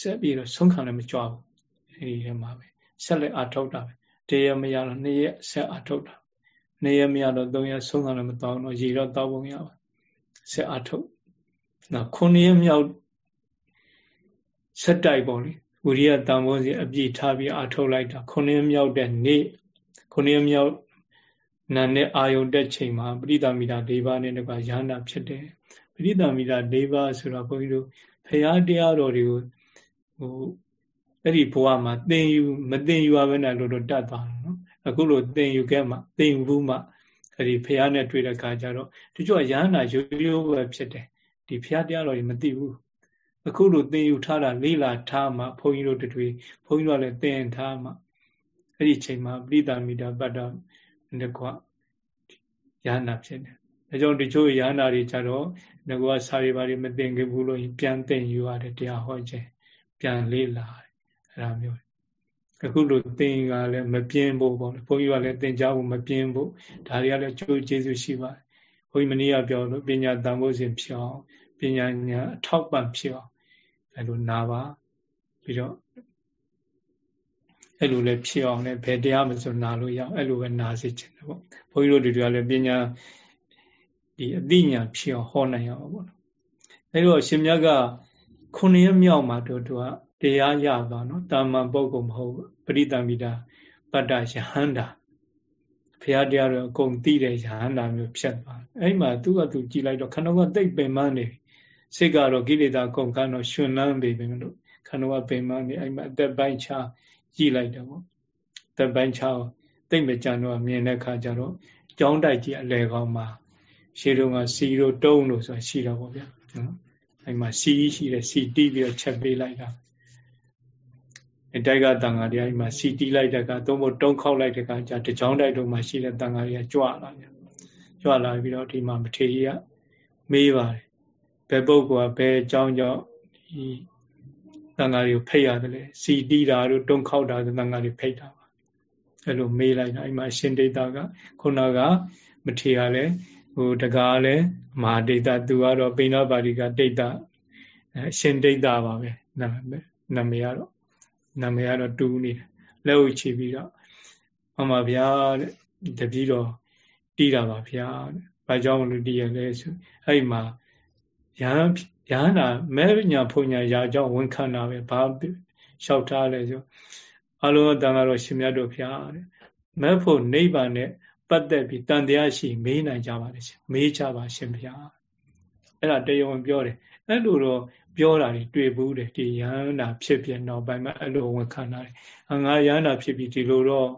ဆက်ပြီးတော့ဆုံးခံလည်းမကြွဘူးအဲ့ဒီထဲမှာပဲဆက်လက်အထုတ်တာပဲတရမရတော့နှစ်ရက်ဆက်အထုတ်တာနှစ်ရက်မရတော့သုံးရက်ဆုံးခံလည်းမတောင်းတော့ရေတော့တောက်ပုံရပါဆက်အထုတ် နောက်ခုနှစ်ရက်မြောက်ဆက်တိုက်ပေါ့လေဝိရိယတန်ဖိုးစီအပြည့်ထားပြီးအထုတ်လိုက်တာခုနှစ်ရက်မြောက်တဲ့နေ့ခုနှစ်ရက်မြောက်နာနဲ့အာယုန်တက်ချိန်မှာပရိသမီတာ၄ပါးနဲ့တကွာရဟန္တာဖြစ်တယ်ပရိသမီတာ၄ပါးဆိုတော့ဘုန်းကြီးတို့ဖရာတရားတော်တွေကိုဟိုအဲ့ဒီဘဝမှာသင်ယူမသင်ယူရဘဲနဲ့လို့တော့တတ်သွားတယ်နော်အခုလိုသင်ယူခဲ့မှသင်ယူဘူးမှအဲ့ဒီဖရာနဲ့တွေ့တဲ့အခါကျတော့တချို့ကရဟန္တာရိုးရိုးပဲဖြစ်တယ် ဒီဖရာတရားတော်တွေမသိဘူးအခုလိုသင်ယူထားတာလေးလာထားမှဘုန်းကြီးတို့တွေ့ဘုန်းကြီးတို့လည်းသင်ထားမှအဲ့ဒီချိန်မှာပရိသမီတာပတ္တတကွရဟနာဖြစ်တယ်။ဒါကြောင့်တချို့ရဟနာတွေကြတော့ငကွာစာရီပါတွေမသိခဲ့ဘူးလို့ပြန်သိယူရတယ်တရားဟောခြင်းပြန်လေးလာတယ်အဲ့ဒါမျိုးအခုလိုသင်ကလည်းမပြင်းဖို့ပေါ့ဘုန်းကြီးကလည်းသင်ကြားဖို့မပြင်းဖို့ဒါတွေကလည်းကျိုးကျေးဇူးရှိပါတယ် ဘုန်းကြီးမနေ့ကပြောလို့ပညာတန်ဖို့စဉ်ဖြစ်အောင်ပညာညာအထောက်ပံ့ဖြစ်အောင်အဲ့လိုနာပါပြီးတော့အဲ့လိုလည်းဖြစ်အောင်လည်းဘယ်တရားမဆိုနာလို့ရအောင်အဲ့လိုပဲနာစေချင်တယ်ပေါ့ဘုန်းကြီးတို့တွေကလည်းပညာဒီအသိဉာဏ်ဖြစ်အောင်ဟောနိုင်အောင်ပေါ့အဲ့တော့ရှင်မြတ်ကခုနှစ်ရက်မြောက်မှာတို့သူကတရားရသွားနော်တာမန်ပုဂ္ဂိုလ်မဟုတ်ပရိသမိတာပတ္တယဟန္တာ ဘုရားတရားတော်အကုန်သိတဲ့ယဟန္တာမျိုးဖြစ်သွားအဲ့မှာသူကသူကြည်လိုက်တော့ခန္ဓာကတိတ်ပင်မနေစိတ်ကတော့ကိလေသာကုန်ခန်းတော့ရှင်လန်းပေပြီမလို့ခန္ဓာကပင်မနေအဲ့မှာအသက်ပိုင်းခြားကြည်လိုက်တယ်ပေါ့အသက်ပိုင်းခြားတိတ်မကြံတော့မြင်တဲ့ခါကျတော့ကြောင်းတိုက်ကြီးအလဲကောင်းမှာရှေးတုန်းကစီတို့တုံးလို့ဆိုတာရှိတော့ပေါ့ဗျာနော်အဲ့မှာစီရှိတယ်စီတီးပြီးတော့ချက်ပေးလိုက်တာ အတိုက်ကတန်ဃာတွေအဲ့မှာစီတီးလိုက်တဲ့ကသုံးဖို့တုံးခောက်လိုက်တဲ့ကကြာတကြောင်းတိုက်တို့မှာရှိတဲ့တန်ဃာတွေကကြွလာတယ်ကြွလာပြီးတော့ဒီမှာမထေရီကမေးပါတယ်ဘယ်ပုဂ္ဂိုလ်ကဘယ်အကြောင်းကြောင့်ဒီတန်ဃာတွေကိုဖိတ်ရတယ်လေစီတီးတာတို့တုံးခောက်တာတန်ဃာတွေဖိတ်တာပါအဲ့လိုမေးလိုက်တာအဲ့မှာရှင်ဒိဋ္ဌကခုနကမထေရလည်းဟိုတကားလည်းမဟာဒိဋ္ဌသူကတော့ပိဏပါတိကဒိဋ္ဌအရှင်ဒိဋ္ဌပါပဲနာမည်နာမည်ကတော့ နာမည်ကတော့တူနေတယ်လက်ဥချပြီးတော့မမဗျာတဲ့တပည့်တော်တီးတာပါဗျာတဲ့ဘာကြောင့်လို့တီးရလဲဆိုအဲ့မှာရဟန်းရဟန္တာမဲညာဖုန်ညာရာကြောင့်ဝန်ခံတာပဲဘာလျှောက်ထားလဲဆိုအလုံးတန်ကတော့ရှင်မြတ်တို့ဖျားတဲ့မဲဖို့နိဗ္ဗာန်နဲ့ပတ်သက်ပြီးတန်တရားရှိမေးနိုင်ကြပါလေရှင်မေးကြပါရှင်ဗျာအဲ့ဒါတရားဝင်ပြောတယ်အဲ့လိုတော့ ပြောတာတွေတွေ့ဘူးတယ်ဒီယန္တာဖြစ်ပြနောက်ပိုင်းမှာအဲ့လိုဝန်ခံတာတယ်ငါယန္တာဖြစ်ပြီးဒီလိုတော့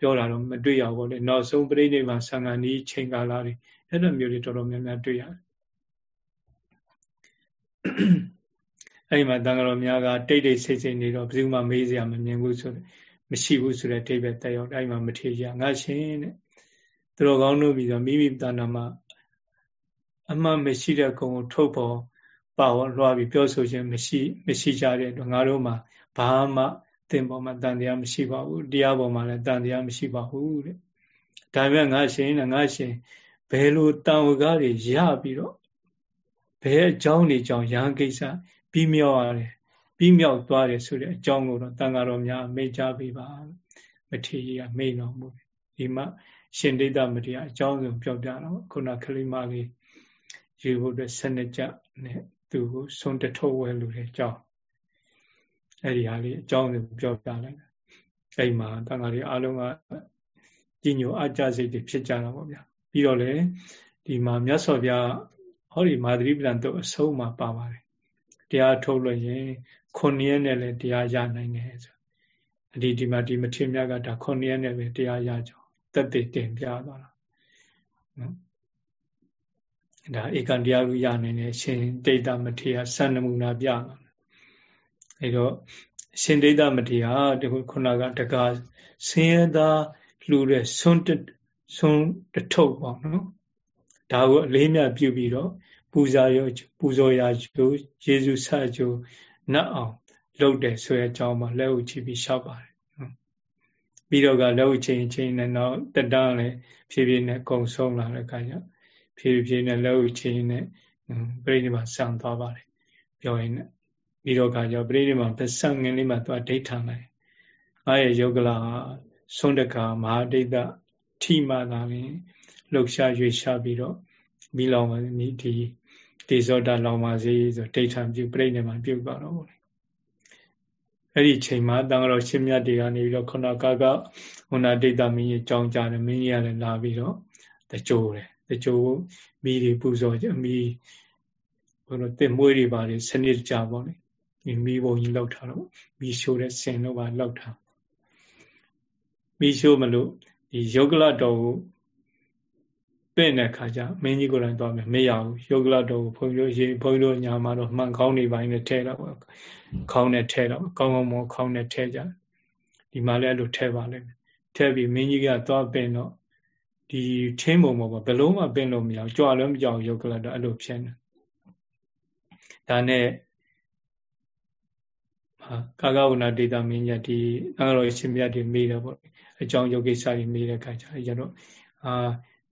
ပြောတာတော့မတွေ့ရဘူးလေနောက်ဆုံးပြိဋိဘံဆံဃာနီးချိန်ကာလတွေအဲ့လိုမျိုးတွေတော်တော်များများတွေ့ရတယ်အဲ့မှာတန်ဃာတော်များကတိတ်တိတ်ဆိတ်ဆိတ်နေတော့ဘယ်သူမှမေးစရာမမြင်ဘူးဆိုမရှိဘူးဆိုတဲ့အိဗယ်တက်ရောက်အဲ့မှာမထေရငါရှင်တဲ့သူတော်ကောင်းတို့ပြီးတော့မိမိတဏ္ဍာမှာအမှန်မရှိတဲ့ကုံကိုထုတ်ပေါ် ပါဝလွှားပြီးပြောဆိုခြင်းမရှိမရှိကြတဲ့အတွက်ငါတို့မှာဘာမှသင်ပေါ်မှာတန်တရားမရှိပါဘူးတရားပေါ်မှာလည်းတန်တရားမရှိပါဘူးတဲ့ဒါပေမဲ့ငါရှင်နဲ့ငါရှင်ဘယ်လိုတန်ဝကားတွေရပြီးတော့ဘယ်အကြောင်းတွေကြောင့်ရဟန်းကိစ္စပြီးမြောက်ရတယ်ပြီးမြောက်သွားတယ်ဆိုတဲ့အကြောင်းကိုတော့တန်ဃာတော်များမိတ်ကြပေးပါမထေရမိတ်တော်မူဒီမှာရှင်ဒိဋ္ဌမထေရအကြောင်းစုံပြောပြတော့ခုနကလေးမလေးရေဖို့အတွက်ဆနကြနဲ့ သူကိုဆုံးတထုတ်ဝဲလို့တဲ့အကြောင်းအဲ့ဒီဟာလေးအကြောင်းစုံပြောပြလိုက်အဲ့မှာတန်ဃာတွေအားလုံးကကြီးညိုအကြစိတ်တွေဖြစ်ကြတာပေါ့ဗျာပြီးတော့လေဒီမှာမြတ်စွာဘုရားဟောဒီမာသရိပဒံတုတ်အဆုံးမှာပါပါတယ်တရားထုတ်လို့ရင်ခုနှစ်ရက်နဲ့လည်းတရားရနိုင်တယ်ဆိုအဒီဒီမှာဒီမထေမြတ်ကဒါခုနှစ်ရက်နဲ့ပဲတရားရကြတက်တည်တင်ပြသွားတာနော် ဒါဧကံတရားကိုရနိုင်တယ်ရှင်ဒိဋ္ဌမထေရစံနမူနာပြတာအဲတော့ရှင်ဒိဋ္ဌမထေရဒီခုနကတကားဆင်းရဲသားလှူတဲ့ဆွန်းဆွန်းတထုတ်ပေါ့နော်ဒါကိုအလေးမြပြုပြီးတော့ပူဇာရောပူဇော်ရာကျိုးယေရှုဆတ်ကျိုးနတ်အောင်လုပ်တယ်ဆိုတဲ့အကြောင်းမှာလက်ဥချပြီးရှောက်ပါတယ်ပြီးတော့ကလက်ဥချင်းချင်းနဲ့တော့တတန်းလည်းဖြည်းဖြည်းနဲ့ကုံဆုံးလာတဲ့အခါကျ ဖြည်းဖြည်းနဲ့လက်ဥချင်းနဲ့ပြိဋိမာဆံသွားပါတယ်ပြောရင်လည်းပြီးတော့ကကြောပြိဋိမာပစံငင်းလေးမှာသွားဒိဋ္ဌာလိုက်ငါရဲ့ယောဂလာဆုံးတကမဟာဒိဋ္ဌထိမှသာရင်လှုပ်ရှားရွေရှားပြီးတော့မိလောင်ပါမိဒီတေဇောတာလောင်ပါစေဆိုဒိဋ္ဌံပြုပြိဋိမာပြုပါတော့ဘူးအဲ့ဒီချိန်မှာတန်ဃာတော်ရှင်မြတ်တွေကနေပြီးတော့ခဏကာကဝဏဒိဋ္ဌမင်းကြီးကြောင်းကြတယ်မင်းကြီးကလည်းလာပြီးတော့တကြိုးတယ် တကြိုးမိတွေပူဇော်ကြမိဘုလိုတင်မွေးတွေပါလေစနစ်ကြပါလေဒီမိဘုံကြီးလောက်ထားတော့မိရှိုးတဲ့ဆင်တော့ပါလောက်ထားမိရှိုးမလို့ဒီယုတ်ကလတော်ကိုပင့်တဲ့ခါကျမင်းကြီးကိုယ်တိုင်သွားမယ်မရဘူးယုတ်ကလတော်ကိုဘုန်းကြီးတို့ရေဘုန်းကြီးတို့ညာမှာတော့မှန်ကောင်းနေပိုင်းနဲ့ထဲတော့ခေါင်းနဲ့ထဲတော့ကောင်းကောင်းမောခေါင်းနဲ့ထဲကြဒီမှာလည်းအဲ့လိုထဲပါလိမ့်မယ်ထဲပြီးမင်းကြီးကသွားပင့်တော့ ဒီချင်းပုံပေါ်ဘယ်လုံးမှပင့်လို့မရဘူးကြွလည်းမကြောက်ယုတ်ကလတော်အဲ့လိုဖြစ်နေဒါနဲ့ကာကဝနာဒေတာမင်းကြီးဒီအင်္ဂရောရှင်မြတ်တွေမေးတယ်ပေါ့အကြောင်းယုတ်ကိစ္စတွေမေးတဲ့အခါကျရတော့အာ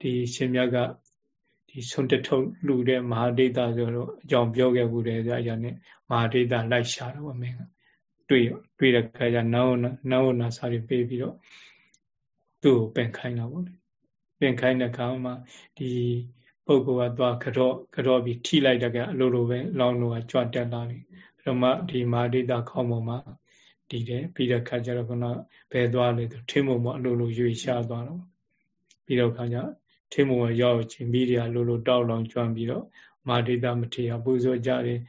ဒီရှင်မြတ်ကဒီဆုံးတထုံလူတဲ့မဟာဒိဋ္ဌဆိုတော့အကြောင်းပြောခဲ့ဘူးတယ်ကြာရနဲ့မဟာဒိဋ္ဌလိုက်ရှာတော့မင်းကတွေ့တွေ့တဲ့ခါကျနောင်းနောင်းနာစာတွေပေးပြီးတော့သူ့ကိုပင်ခိုင်းတာပေါ့လေ ပင်ခိုင်းတဲ့ခါမှာဒီပုဂ္ဂိုလ်ကသွားကြော့ကြော့ပြီးထိလိုက်တဲ့ကအလိုလိုပဲလောင်းလို့ကကြွတက်လာပြီအဲ့တော့မှဒီမဟာဒိဋ္ဌခေါင်းပေါ်မှာဒီတယ်ပြီးတဲ့ခါကျတော့ခုနဘယ်သွားလဲသူထင်းမုံမအလိုလိုရွေရှားသွားတော့ပြီးတော့ခါကျထိမုံရောက်ချင်းမိဒီယာလိုလိုတောက်လောင်ကျွမ်းပြီးတော့မာဒိတာမထေရပူဇော်ကြတယ်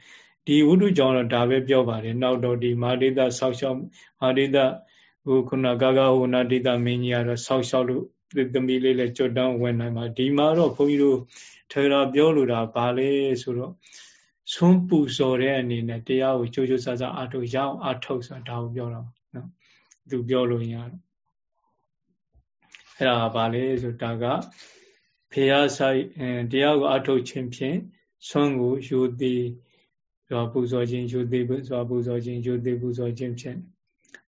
ဒီဝိတုကြောင့်တော့ဒါပဲပြောပါတယ်နောက်တော့ဒီမာဒိတာဆောက်ရှောက်မာဒိတာဟိုခုနဂဂဟိုနာဒိတာမင်းကြီးကတော့ဆောက်ရှောက်လို့ သမီးလေးလည်းကြွတန်းဝင်နိုင်ပါဒီမှာတော့ဘုန်းကြီးတို့ထေရပြောလို့တာဘာလဲဆိုတော့ဆွန်းပူဇော်တဲ့အနေနဲ့တရားကိုကြိုးကြိုးစားစားအထုတ်ရအောင်အထုတ်ဆိုတာဒါကိုပြောတာနော်သူပြောလို့ရတယ်အဲ့ဒါဘာလဲဆိုတာကဖရာဆိုင်တရားကိုအထုတ်ခြင်းဖြင့်ဆွမ်းကိုယူသည်စွာပူဇော်ခြင်းယူသည်စွာပူဇော်ခြင်းယူသည်ပူဇော်ခြင်းဖြင့်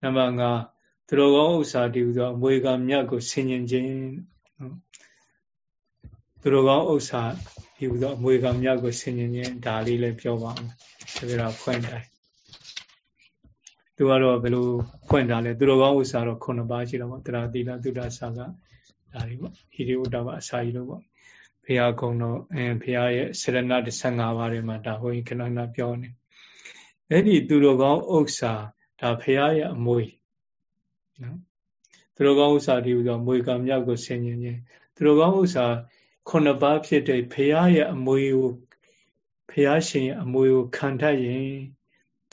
နံပါတ်5 သူတော်ကောင်းဥစ္စာတည်ဟူသောအမွေကမြတ်ကိုဆင်ញင်ခြင်းသူတော်ကောင်းဥစ္စာတည်ဟူသောအမွေကမြတ်ကိုဆင်ញင်ခြင်းဒါလေးလည်းပြောပါမယ်ဒါပြတော့ဖွင့်တိုင်းသူကတော့ဘယ်လိုဖွင့်တာလဲသူတော်ကောင်းဥစ္စာတော့9ပါးရှိတော့ပေါ့တရားသီလသုဒ္ဓဆာကဒါတွေပေါ့ဟိရိဝတ္တဝအစာကြီးလို့ပေါ့ဘုရားကုံတော်အင်းဘုရားရဲ့စေရဏ15ပါးတွေမှာဒါဟိုခဏခဏပြောနေအဲ့ဒီသူတော်ကောင်းဥစ္စာဒါဘုရားရဲ့အမွေ နော်သူတော်ကောင်းဥစ္စာဒီဥသောမွေကမြောက်ကိုဆင်ញင်ခြင်းသူတော်ကောင်းဥစ္စာခုနှစ်ပါးဖြစ်တဲ့ဘုရားရဲ့အမွေကိုဘုရားရှင်ရဲ့အမွေကိုခံတတ်ရင်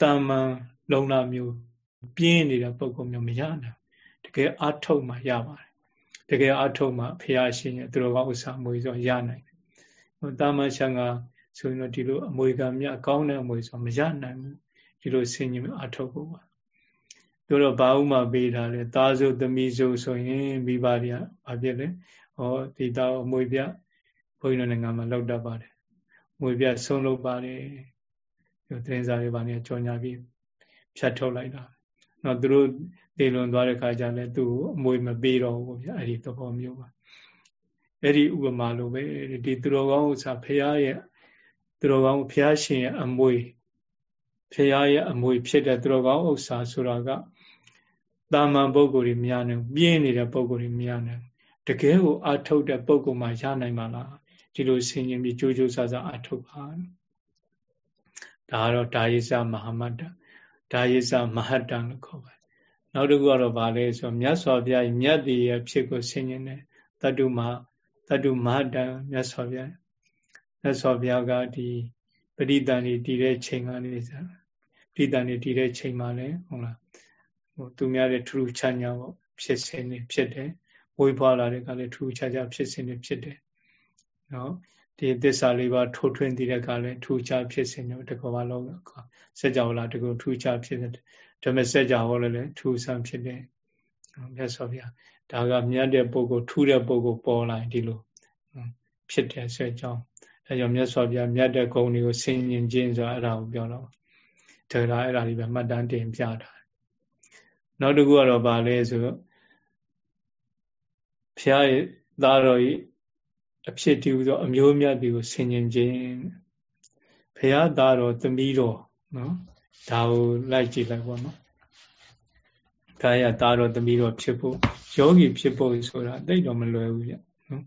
တာမန်လုံလာမျိုးပြင်းနေတဲ့ပုံကုမျိုးမရနိုင်တကယ်အထုတ်မှရပါတယ်တကယ်အထုတ်မှဖရာရှင်ရဲ့သူတော်ကောင်းဥစ္စာအမွေဆိုရနိုင်တယ်ဟိုတာမန်ရှန်ကဆိုရင်တော့ဒီလိုအမွေကမြအကောင်းတဲ့အမွေဆိုမရနိုင်ဘူးဒီလိုဆင်ញင်အထုတ်ဖို့ပါ တို့တော့ဘာဥမာပေးတာလဲသားစုသမီးစုဆိုရင်မိဘတွေကဘာဖြစ်လဲဟောဒီသားအမွေပြဘုန်းကြီးတို့နိုင်ငံမှာလောက်တတ်ပါတယ်မွေပြဆုံးလုပ်ပါတယ်ဒီသတင်းစာတွေဘာနေကြော်ညာပြီးဖြတ်ထုတ်လိုက်တာနော်သူတို့တေလွန်သွားတဲ့ခါကျလည်းသူ့ကိုအမွေမပေးတော့ဘူးဗျအဲ့ဒီသဘောမျိုးပါအဲ့ဒီဥပမာလိုပဲဒီသူတော်ကောင်းဥစ္စာဖရာရဲ့သူတော်ကောင်းဖရာရှင်ရဲ့အမွေဖရာရဲ့အမွေဖြစ်တဲ့သူတော်ကောင်းဥစ္စာဆိုတာက တာမန်ပုဂ္ဂိုလ်တွေများနေပြင်းနေတဲ့ပုဂ္ဂိုလ်တွေများနေတကယ်ကိုအထုတ်တဲ့ပုဂ္ဂိုလ်မှရနိုင်မှာလားဒီလိုဆင်ញင်ပြီးကြိုးကြိုးစားစားအထုတ်ပါဒါကတော့ဒါယိစမဟာမတ္တဒါယိစမဟတ္တလို့ခေါ်ပါတယ်နောက်တစ်ခုကတော့ဗာလဲဆိုမြတ်စွာဘုရားမြတ်တည်ရဲ့ဖြစ်ကိုဆင်ញင်တယ်တတုမတတုမဟာတံမြတ်စွာဘုရားမြတ်စွာဘုရားကဒီပရိသန်နေတည်တဲ့ချိန်ကနေစပရိသန်နေတည်တဲ့ချိန်မှာလည်းဟုတ်လားဟို သူများတဲ့ထူးထူးခြားခြားပေါ့ဖြစ်စဉ်နေဖြစ်တယ်ဝိဖွာလာတဲ့ကလည်းထူးခြားခြားဖြစ်စဉ်နေဖြစ်တယ်နော်ဒီသစ္စာလေးပါထိုးထွင်းတည်တဲ့ကလည်းထူးခြားဖြစ်စဉ်နေတကောဘာလုံးစัจ java လာတကောထူးခြားဖြစ်တယ်ဓမ္မစัจ java လည်းလည်းထူးဆန်းဖြစ်တယ်မြတ်စွာဘုရားဒါကမြတ်တဲ့ပုဂ္ဂိုလ်ထူးတဲ့ပုဂ္ဂိုလ်ပေါ်လာရင်ဒီလိုဖြစ်တယ်ဆိုတဲ့အကြောင်းအဲကြောင့်မြတ်စွာဘုရားမြတ်တဲ့ဂုဏ်တွေကိုဆင်ញင်ခြင်းဆိုတာအဲ့ဒါကိုပြောတော့ဒါကအဲ့ဒါလေးပဲမှတ်တမ်းတင်ပြတာ နောက်တစ်ခုကတော့ဗာလဲဆိုတော့ဘုရားရဲ့သားတော်ဤအဖြစ်တည်ဟူသောအမျိုးမြတ်တွေကိုဆင်ញင်ခြင်းဘုရားသားတော်သမီးတော်နော်ဒါကိုလိုက်ကြည့်လိုက်ပါနော်ဒါရသားတော်သမီးတော်ဖြစ်ဖို့ယောဂီဖြစ်ဖို့ဆိုတာတိတ်တော့မလွယ်ဘူးဗျနော်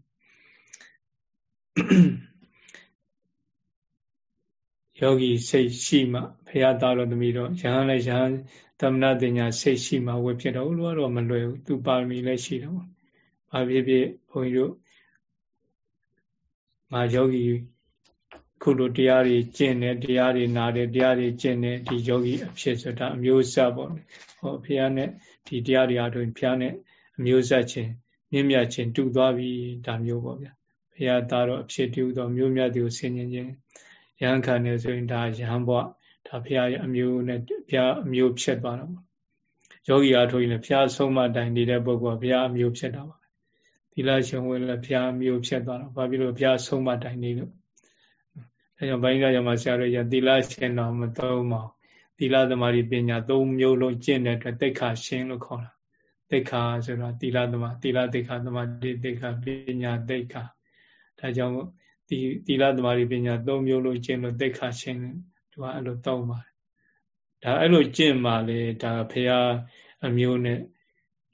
ယောဂီစိတ်ရှိမှဘုရားသားတော်သမီးတော်ယဟန်လည်းယဟန် သမဏတင်ညာစိတ်ရှိမှဝတ်ဖြစ်တော့လို့တော့မလွယ်ဘူးသူပါရမီလည်းရှိတော့ဘာဖြစ်ဖြစ်ဘုန်းကြီးတို့ငါယောဂီခုလိုတရားတွေကျင့်တယ်တရားတွေနာတယ်တရားတွေကျင့်တယ်ဒီယောဂီအဖြစ်ဆိုတာအမျိုးအစားပေါ့ဟောဘုရားနဲ့ဒီတရားတွေအားထုတ်ဘုရားနဲ့အမျိုးအစားချင်းမြင့်မြတ်ချင်းတူသွားပြီဒါမျိုးပေါ့ဗျာဘုရားသားတော်အဖြစ်တူသောမျိုးမြတ်တွေကိုဆင်ញင်ခြင်းရဟန်းခံနေဆိုရင်ဒါရဟန်းဘဝ ဒါဘုရားရဲ့အမျိုးနဲ့ဘုရားအမျိုးဖြစ်သွားတော့ယောဂီအားထုတ်ရင်လည်းဘုရားဆုံးမတိုင်နေတဲ့ပုဂ္ဂိုလ်ကဘုရားအမျိုးဖြစ်တာပါသီလရှင်ဝင်လည်းဘုရားအမျိုးဖြစ်သွားတော့ဘာဖြစ်လို့ဘုရားဆုံးမတိုင်နေလို့အဲကြောင့်ဘိုင်းကရမှာဆရာတို့ရသီလရှင်တော်မသုံးပါသီလသမารိပညာသုံးမျိုးလုံးကျင့်တဲ့အတွက်တိတ်ခါရှင်လို့ခေါ်တာတိတ်ခါဆိုတာသီလသမသီလတိတ်ခါသမာဓိတိတ်ခါပညာတိတ်ခါဒါကြောင့်ဒီသီလသမารိပညာသုံးမျိုးလုံးကျင့်လို့တိတ်ခါရှင် သူကအဲ့လိုတောင်းပါတယ်ဒါအဲ့လိုကျင့်မှလေဒါဖရာအမျိုးနဲ့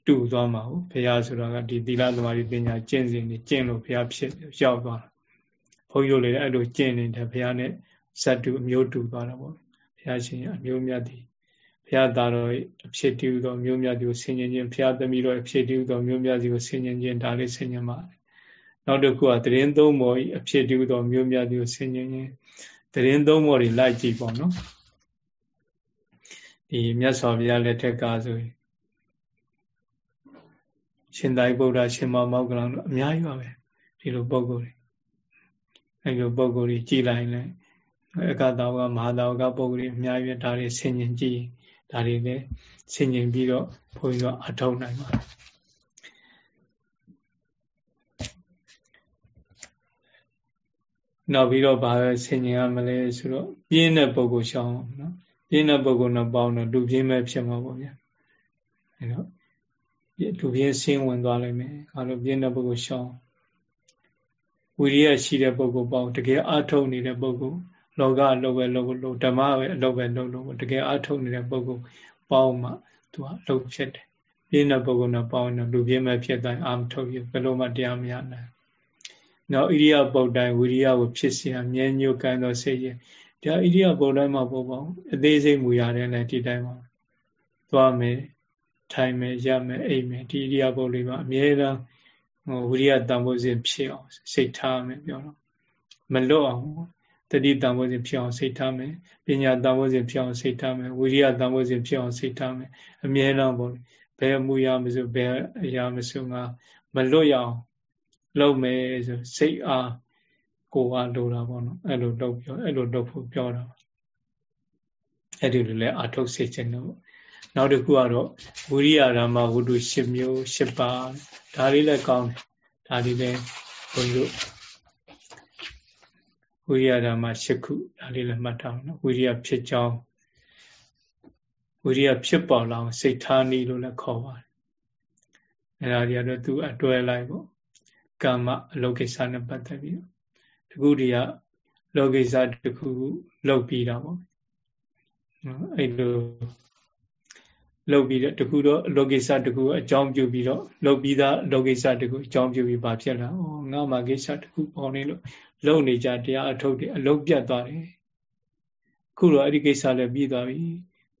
တူသွားမှာဟုတ်ဖရာဆိုတာကဒီသီလသမာဓိပညာကျင့်စဉ်နေကျင့်လို့ဖရာဖြစ်ရောက်သွားတာဘုန်းကြီးတို့လည်းအဲ့လိုကျင့်နေတဲ့ဖရာနဲ့ဇတ်တူအမျိုးတူသွားတာပေါ့ဖရာရှင်အမျိုးမြတ်ဒီဖရာသားတော်အဖြစ်တူသောမျိုးမြတ်ဒီကိုဆင်ញင်ခြင်းဖရာသမီးတော်အဖြစ်တူသောမျိုးမြတ်ဒီကိုဆင်ញင်ခြင်းဒါလေးဆင်ញင်ပါတယ်နောက်တစ်ခုကတရင်သုံးပေါ်အဖြစ်တူသောမျိုးမြတ်ဒီကိုဆင်ញင်ခြင်း တရင်သုံးမော်တွေလိုက်ကြည့်ပေါ့နော်ဒီမြတ်စွာဘုရားလက်ထက်ကဆိုရင်ရှင်သာရိပုတ္တရာရှင်မောမောကလံတို့အများကြီးပါပဲဒီလိုပုံကိုယ်တွေအဲဒီလိုပုံကိုယ်ကြီးကြည်လိုက်လဲအကတာဝကမဟာတာဝကပုံကိုယ်ကြီးအများကြီးဒါတွေဆင်ញင်ကြည့်ဒါတွေလည်းဆင်ញင်ပြီးတော့ဘုန်းကြီးတို့အထောက်နိုင်ပါတယ် နောက်ပြီးတော့ဘာပဲဆင်ញင်ရမလဲဆိုတော့ပြင်းတဲ့ပုံကိုရှောင်းနော်ပြင်းတဲ့ပုံကိုနဲ့ပေါင်းတော့လူပြင်းမဲ့ဖြစ်မှာပေါ့ဗျာအဲတော့လူပြင်းဆင်းဝင်သွားလိမ့်မယ်အဲလိုပြင်းတဲ့ပုံကိုရှောင်းဝိရိယရှိတဲ့ပုဂ္ဂိုလ်ပေါ့တကယ်အာထုတ်နေတဲ့ပုဂ္ဂိုလ်လောကအလုပ်ပဲလုပ်လို့ဓမ္မပဲအလုပ်ပဲလုပ်လို့တကယ်အာထုတ်နေတဲ့ပုဂ္ဂိုလ်ပေါင်းမှသူကအလုပ်ဖြစ်တယ်ပြင်းတဲ့ပုဂ္ဂိုလ်နဲ့ပေါင်းတော့လူပြင်းမဲ့ဖြစ်တိုင်းအာမထုတ်ရဘယ်လိုမှတရားမရနိုင် နောက်ဣရိယပုတ်တိုင်းဝိရိယကိုဖြစ်စေမြဲညှို့ကန်သောစိတ်ရဲ့ဒါဣရိယပုတ်တိုင်းမှာပေါ့ပေါ့အသေးစိတ်မူရတယ်လည်းဒီတိုင်းပါသွားမယ်ထိုင်မယ်ရမယ်အိမ်မယ်ဒီဣရိယပုတ်လေးမှာအမြဲတမ်းဟိုဝိရိယတန်ဖိုးစဉ်ဖြစ်အောင်စိတ်ထားမယ်ပြောတော့မလွတ်အောင်တတိတန်ဖိုးစဉ်ဖြစ်အောင်စိတ်ထားမယ်ပညာတန်ဖိုးစဉ်ဖြစ်အောင်စိတ်ထားမယ်ဝိရိယတန်ဖိုးစဉ်ဖြစ်အောင်စိတ်ထားမယ်အမြဲတမ်းပေါ့ဘယ်မှုရမစို့ဘယ်အရာမစို့ငါမလွတ်ရအောင် လုပ်မယ်ဆိုစိတ်အားကိုအားလိုတာပေါ့နော်အဲ့လိုလုပ်ပြောအဲ့လိုလုပ်ဖို့ပြောတာအဲ့ဒီလိုလဲအထုတ်စေခြင်းတော့နောက်တစ်ခုကတော့ဝိရိယဓမ္မဝုဒ္ဓ၈မျိုး၈ပါးဒါလေးလည်းကောင်းတယ်ဒါလေးလည်းဘုန်းကြီးတို့ဝိရိယဓမ္မ၈ခုဒါလေးလည်းမှတ်ထားအောင်နော်ဝိရိယဖြစ်ကြောင်းဝိရိယဖြစ်ပေါ်လာအောင်စိတ်ထားနည်းလို့လည်းခေါ်ပါတယ်အဲဒါတွေကတော့သူအတွဲလိုက်ပေါ့ ကာမအလောကိစ္စနဲ့ပတ်သက်ပြီးတခုတည်းကလောကိစ္စတခုလောက်ပြီးတာပေါ့နော်အဲ့လိုလှုပ်ပြီးတော့တခုတော့လောကိစ္စတခုအကြောင်းပြုပြီးတော့လှုပ်ပြီးသားလောကိစ္စတခုအကြောင်းပြုပြီးဘာဖြစ်လာဩငါမှကိစ္စတခုပေါ်နေလို့လှုပ်နေကြတရားအထုတ်တယ်အလုံးပြတ်သွားတယ်ခုတော့အဲ့ဒီကိစ္စလည်းပြီးသွားပြီ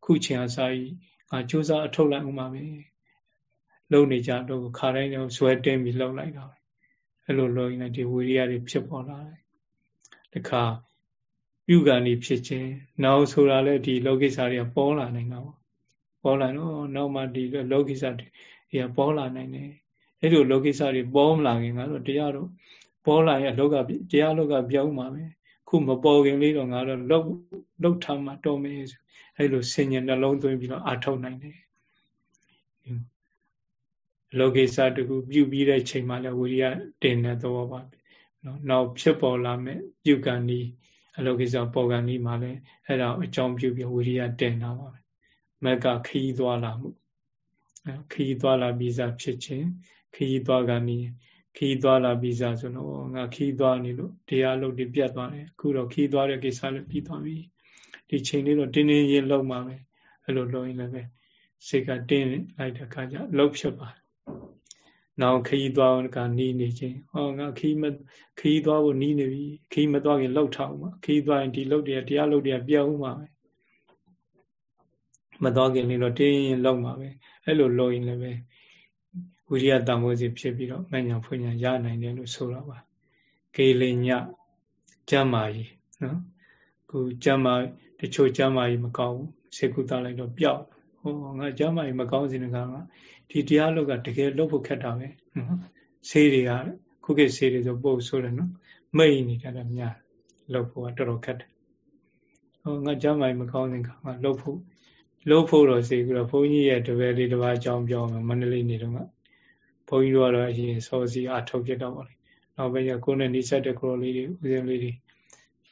ခုချိန်အစားကြီးငါစူးစမ်းအထုတ်လိုက်ဦးမှာပဲလှုပ်နေကြတော့ခါတိုင်းတော့ဇွဲတင်းပြီးလှုပ်လိုက်တာပဲ အဲ့လိုလုပ်ရင်ဒီဝိရိယတွေဖြစ်ပေါ်လာတယ်တခါပြုကံနေဖြစ်ခြင်းနောက်ဆိုတာလည်းဒီလောကိစ္စတွေကပေါ်လာနိုင်တာပေါ့ပေါ်လာတော့နောက်မှဒီလောကိစ္စတွေကပေါ်လာနိုင်တယ်အဲ့လိုလောကိစ္စတွေပေါ်မလာခင်ကတော့တရားတော့ပေါ်လာရင်လောကတရားလောကပြောင်းမှာပဲခုမပေါ်ခင်လေးတော့ငါတော့လောက်လောက်ထားမှတော်မယ်အဲ့လိုဆင်ញံနှလုံးသွင်းပြီးတော့အာထုတ်နိုင်တယ် လောကိစ္စတခုပြုပြီးတဲ့ချိန်မှလည်းဝိရိယတင်တဲ့သဘောပါနော်နောက်ဖြစ်ပေါ်လာမဲ့ပြုကံဤအလောကိစ္စပေါ်ကံဤမှာလည်းအဲ့ဒါအကြောင်းပြုပြီးဝိရိယတင်တာပါပဲမက်ကခီးသွားလာမှုခီးသွားလာပြီးစားဖြစ်ခြင်းခီးသွားကံဤခီးသွားလာပြီးစားဆိုတော့ငါခီးသွားနေလို့တရားလုပ်ပြီးပြတ်သွားတယ်အခုတော့ခီးသွားတဲ့ကိစ္စလည်းပြီးသွားပြီဒီချိန်လေးတော့တင်းတင်းရင်လောက်မှာပဲအဲ့လိုလုပ်ရင်လည်းပဲစိတ်ကတင်းလိုက်တဲ့အခါကျလှုပ်ဖြစ်ပါတယ် နောက်ခရီးသွားကနီးနေခြင်းဟောငါခရီးမခရီးသွားဖို့နီးနေပြီခရီးမသွားခင်လှုပ်ထားအောင်ပါခရီးသွားရင်ဒီလှုပ်တယ်တရားလှုပ်တယ်ပြောင်းမှာပဲမသွားခင်လေးတော့တင်းရင်လှုပ်မှာပဲအဲ့လိုလှုပ်ရင်လည်းပဲဝိရိယတန်ဖိုးစီဖြစ်ပြီးတော့မညာဖွညာရနိုင်တယ်လို့ဆိုတော့ပါကေလညကျမ်းမာကြီးနော်ခုကျမ်းမာတချို့ကျမ်းမာကြီးမကောင်းဘူးစေကုသလိုက်တော့ပျောက်ဟောငါကျမ်းမာကြီးမကောင်းစင်ကက ဒီတရားလောက်ကတကယ်လုပ်ဖို့ခက်တာပဲနော်ဆေးတွေကခုခေတ်ဆေးတွေဆိုပို့ဆိုတယ်နော်မိတ်နေတာလည်းများလုပ်ဖို့ကတော်တော်ခက်တယ်ဟောငါကျမ်းမာကြီးမကောင်းစင်ကငါလုပ်ဖို့လုပ်ဖို့တော့စေပြီးတော့ဘုန်းကြီးရဲ့တပည့်လေးတစ်ပါးအကြောင်းပြောမယ်မန္တလေးနေတော့ကဘုန်းကြီးတို့ကတော့အရင်စောစီအထုတ်ဖြစ်တော့ပါလေနောက်ပိုင်းကျကိုယ်နဲ့နှိစက်တဲ့ကိုယ်လေးတွေဦးဇင်းလေးတွေ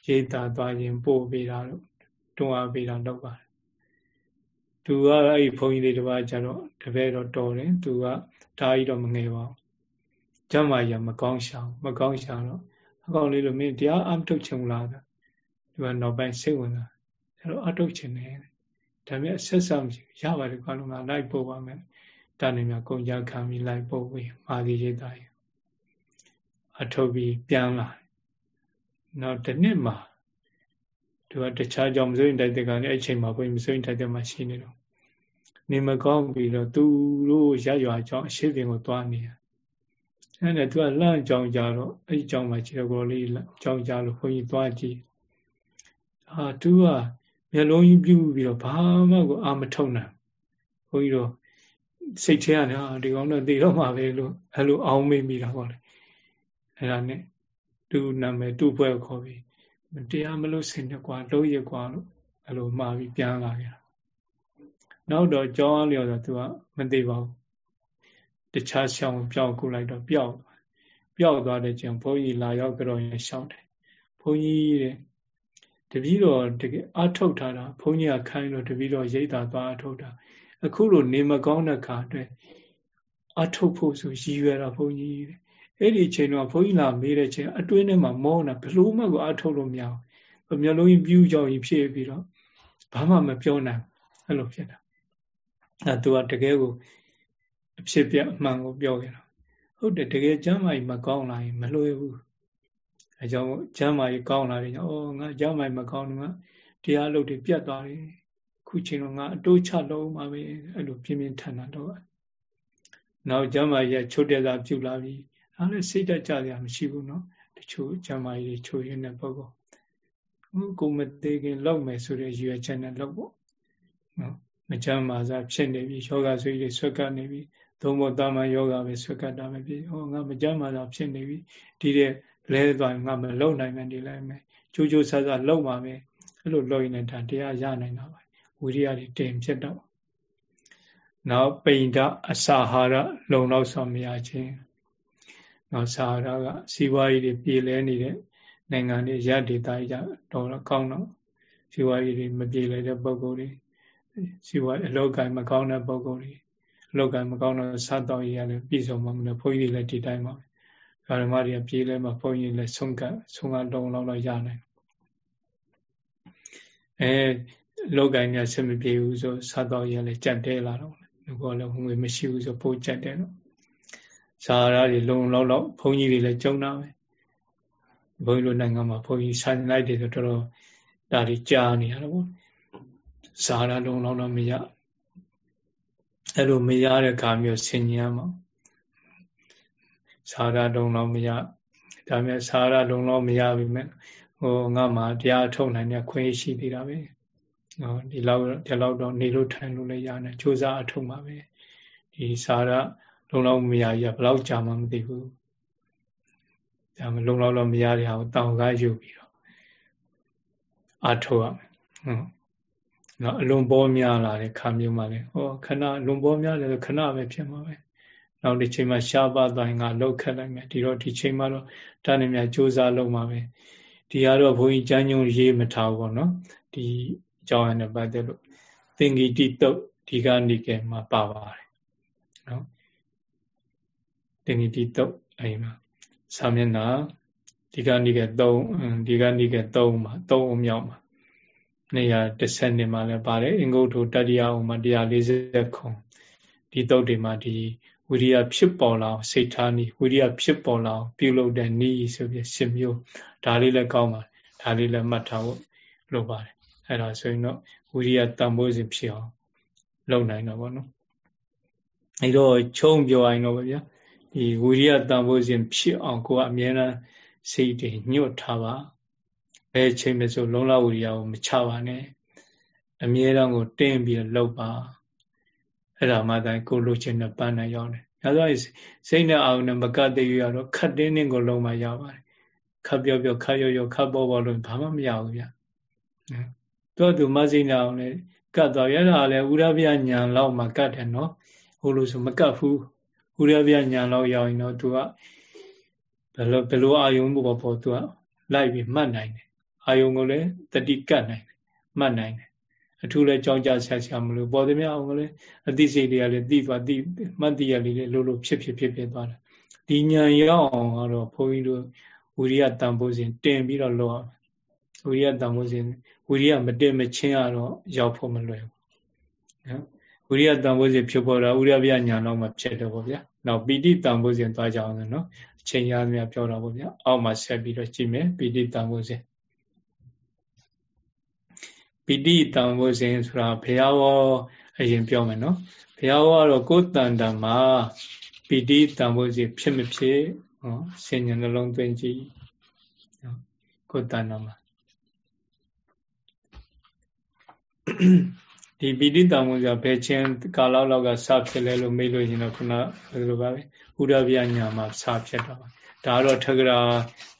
ရေးတာသွားရင်ပို့ပေးတာတော့တွန်းအားပေးတာလုပ်ပါတယ် သူကအဲ့ဒီဘုန်းကြီးလေးတစ်ပါးကျတော့တပည့်တော့တော်တယ်သူကဒါကြီးတော့မငယ်ပါဘူးကျမ်းမာရမကောင်းရှာမကောင်းရှာတော့အကောင်လေးလိုမင်းတရားအထုတ်ချင်လားဒီကနောက်ပိုင်းစိတ်ဝင်တာအဲ့တော့အထုတ်ချင်တယ်ဒါပေမဲ့ဆက်ဆံရပါတယ်ကွာလုံးကလိုက်ပို့ပါမယ်တာနေမြကုန်ကြခံပြီးလိုက်ပို့ပြီးမာသီရိတ်တာရအထုတ်ပြီးပြန်လာနောက်တစ်နှစ်မှာ သူကတခြားကြောင့်မစိုးရင်တိုက်တဲ့ကလည်းအဲ့ချိန်မှာဘုန်းကြီးမစိုးရင်တိုက်တဲ့မှာရှိနေတော့နေမကောင်းပြီးတော့သူတို့ရရွာကြောင့်အရှိပင်ကိုသွားနေတယ်အဲ့ဒါသူကလန့်ကြောင်ကြတော့အဲ့ဒီကြောင့်မှခြေတော်လေးကြောင်ကြလို့ဘုန်းကြီးသွားကြည့်အာသူကမျက်လုံးကြီးပြူပြီးတော့ဘာမှကိုအာမထုံနိုင်ဘုန်းကြီးတော့စိတ်ထဲကနေအာဒီကောင်တော့သိတော့မှာပဲလို့အဲ့လိုအောင်းမေးမိတာပေါ့လေအဲ့ဒါနဲ့သူ့နာမည်သူ့ဘွဲခေါ်ပြီး တရားမလို့ဆင်တယ်ကွာလုံးရကွာလို့အဲ့လိုမှားပြီးပြန်လာခဲ့တာနောက်တော့ကြောင်းအားလျော်ဆိုသူကမသိပါဘူးတခြားရှောင်းပြောင်းကုလိုက်တော့ပျောက်ပျောက်သွားတဲ့ကျန်ဘုန်းကြီးလာရောက်ကြတော့ရင်ရှောင်းတယ်ဘုန်းကြီးတဲ့တပည့်တော်တကယ်အထုတ်ထားတာဘုန်းကြီးကခိုင်းလို့တပည့်တော်ရိတ်တာသွားအထုတ်တာအခုလိုနေမကောင်းတဲ့ခါအတွက်အထုတ်ဖို့ဆိုရည်ရွယ်တာဘုန်းကြီးတဲ့ အဲ့ဒီချိန်တော့ဘုန်းကြီးလာမေးတဲ့ချိန်အတွင်းထဲမှာမောတာဘလို့မှကိုအထုတ်လို့မရဘူးမျက်လုံးကြီးပြူးကြောင်ကြီးဖြစ်ပြီးတော့ဘာမှမပြောနိုင်အဲ့လိုဖြစ်တာအဲသူကတကယ်ကိုအဖြစ်ပြအမှန်ကိုပြောခဲ့တာဟုတ်တယ်တကယ်ကျမ်းမာကြီးမကောင်းလာရင်မလွယ်ဘူးအဲကြောင့်ကျမ်းမာကြီးကောင်းလာတယ်ညောငါကျမ်းမာကြီးမကောင်းတော့တရားလုပ်တွေပြတ်သွားတယ်ခုချိန်တော့ငါအတိုးချလုံးမှာပဲအဲ့လိုပြင်းပြင်းထန်ထန်တော့နောက်ကျမ်းမာကြီးချုပ်တဲ့သာပြုလာပြီ ဒါနဲ့စိတ်တက်ကြရမရှိဘူးနော်တချို့ဂျမားကြီးချိုးရင်းတဲ့ပုံပေါ့ကိုမသေးခင်လောက်မယ်ဆိုတဲ့ရွယ်ချက်နဲ့လောက်ပေါ့နော်မကြမ်းမာစားဖြစ်နေပြီယောဂဆွေးတွေဆွတ်ကပ်နေပြီသုံးဖို့တာမန်ယောဂပဲဆွတ်ကပ်တာပဲဖြစ်ဟောငါမကြမ်းမာစားဖြစ်နေပြီဒီတဲ့လဲသွားငါမလုံနိုင်မှဒီလိုက်မယ်ကြိုးကြိုးဆဆလုံပါမယ်အဲ့လိုလုံရင်ဒါတရားရနိုင်တာပါဝိရိယတွေတင်ဖြစ်တော့နောက်ပိန္ဒအစာဟာရလုံလောက်ဆောင်မရခြင်း နောက်စာဟာရကစီဝါရေးတွေပြည်လဲနေတဲ့နိုင်ငံတွေရဒေတာကြီးကြတော့ကောင်းတော့စီဝါရေးတွေမပြေလည်တဲ့ပုံကိုယ်တွေစီဝါအလောကမကောင်းတဲ့ပုံကိုယ်တွေအလောကမကောင်းတဲ့စားတော့ရလည်းပြည်စုံမှာမလို့ဘုန်းကြီးတွေလည်းဒီတိုင်းပါပဲဓမ္မတွေကပြေးလဲမှာဘုန်းကြီးလည်းဆုံးကဆုံးကလုံးလောက်တော့ရနိုင်အဲလောကညာဆင်မပြေဘူးဆိုစားတော့ရလည်းကြက်တဲလာတော့ဒီကောလည်းငွေမရှိဘူးဆိုပိုးကြက်တယ်နော် စာရတွေလုံလောက်လောက်ဘုန်းကြီးတွေလည်းကြုံတာပဲဘုန်းကြီးတို့နိုင်ငံမှာဘုန်းကြီးဆိုင်လိုက်တယ်ဆိုတော့ဒါတွေကြားနေရတော့ဗောဇာရလုံးလောက်တော့မရအဲ့လိုမရတဲ့ခါမျိုးဆင်ញံမှာစာရလုံလောက်မရဒါမဲ့စာရလုံလောက်မရပြီမဲ့ဟိုငါမှတရားထုတ်နိုင်တဲ့ခွင့်ရှိသေးတာပဲနော်ဒီလောက်ဒီလောက်တော့နေလို့ထိုင်လို့လည်းရတယ်ကြိုးစားအထုတ်မှာပဲဒီစာရ လုံလောက်မရကြီးကဘယ်လောက်ကြာမှမသိဘူးဒါမလုံလောက်တော့မရတဲ့ဟာကိုတောင်းကားယူပြီးတော့အထုတ်ရမယ်ဟုတ်နော်အလွန်ပေါ်များလာတဲ့ခါမျိုးမှလည်းဟောခဏလွန်ပေါ်များတယ်ဆိုခဏပဲဖြစ်မှာပဲနောက်ဒီချိန်မှာရှားပါတိုင်းကလောက်ခက်လိုက်မယ်ဒီတော့ဒီချိန်မှာတော့တန်းနေမြစူးစမ်းလုံးမှာပဲဒီကတော့ဘုန်းကြီးကျမ်းညုံရေးမထားဘူးပေါ့နော်ဒီအကြောင်းအရာနဲ့ပတ်သက်လို့သင်္ကိတိတုတ်ဒီကနိကေမှာပါပါတယ်နော် သင်္ကိတိတုတ်အဲဒီမှာသာမျက်နှာဒီကနိကေ3ဒီကနိကေ3မှာ3အမြောက်မှာ210နှစ်မှာလည်းပါတယ်အင်္ဂုတ္တတတိယဥမှာ140ခုဒီတုတ်တွေမှာဒီဝိရိယဖြစ်ပေါ်လာစိတ်ထားနည်းဝိရိယဖြစ်ပေါ်လာပြုလုပ်တဲ့နည်းဆိုပြီးရှင်မျိုးဒါလေးလည်းကောင်းပါတယ်ဒါလေးလည်းမှတ်ထားဖို့လိုပါတယ်အဲ့ဒါဆိုရင်တော့ဝိရိယတန်ဖိုးစဉ်ဖြစ်အောင်လုပ်နိုင်တော့ဗောနော်အဲ့တော့ချုံပြောရင်တော့ဗျာ ဒီဝိရိယတန်ဖိုးစဉ်ဖြစ်အောင်ကိုယ်ကအမြဲတမ်းစိတ်တွေညှို့ထားပါဘယ်ချိန်မှဆိုလုံလဝိရိယကိုမချပါနဲ့အမြဲတမ်းကိုတင်းပြီးလှုပ်ပါအဲ့ဒါမှတိုင်းကိုလိုချင်တဲ့ပန်းနဲ့ရောက်တယ်။ဒါဆိုရင်စိတ်နဲ့အာရုံနဲ့မကတ်သေးရတော့ခတ်တင်းတင်းကိုလုံးမရပါတယ်။ခတ်ပြောပြောခတ်ရောရောခတ်ပေါ်ပေါ်လို့ဘာမှမရဘူးဗျ။တော့သူမစိတ်နဲ့အောင်လေကတ်သွားရတာလည်းဥရပြညာလောက်မှကတ်တယ်နော်။ဟိုလိုဆိုမကတ်ဘူး။ ဥရပြညာလောက်ရောက်ရင်တော့သူကဘယ်လိုဘယ်လိုအာယုံပေါ်ပေါ်သူကလိုက်ပြီးမှတ်နိုင်တယ်။အာယုံကိုလည်းတတိကတ်နိုင်တယ်။မှတ်နိုင်တယ်အထူးလဲကြောင်းကြဆက်ဆရာမလို့ပေါ်သည်များအောင်လည်းအသိစိတ်တွေကလည်းသိသွားသိမှတ်သိရလေးလေးလို့လို့ဖြစ်ဖြစ်ဖြစ်ဖြစ်သွားတယ်ဒီဉာဏ်ရောက်အောင်ကတော့ဘုန်းကြီးတို့ဝိရိယတန်ဖိုးစဉ်တင်ပြီးတော့လောက်အောင်ဝိရိယတန်ဖိုးစဉ်ဝိရိယမတင်မချင်းကတော့ရောက်ဖို့မလွယ်ဘူးနော် ဝိရိယတန်ဖိုးစဉ်ဖြစ်ပေါ်တာဥရဗျညာတော့မှဖြစ်တယ်ပေါ့ဗျာနောက်ပီတိတန်ဖိုးစဉ်သွားကြအောင်နော်အချိန်ရများပြောတာပေါ့ဗျာအောက်မှာဆက်ပြီးတော့ကြည့်မယ်ပီတိတန်ဖိုးစဉ်ပီတိတံဝဇင်ဆိုတာဘုရားဝအရင်ပြောမယ်နော်ဘုရားဝကတော့ကိုယ်တန်တံမှာပီတိတံဝဇင်ဖြစ်မဖြစ်ဟောဆင်ញံနှလုံးသွင်းကြည့်နော်ကိုယ်တန်တံမှာ ဒီပီတိတံဝဇင်ဘယ်ချင်းကာလလောက်ကစဖြစ်လဲလို့မေးလို့ရင်တော့ခုနဘယ်လိုပါပဲဥဒဗျာညာမှာစဖြစ်တာပါဒါကတော့ထက္ကရာ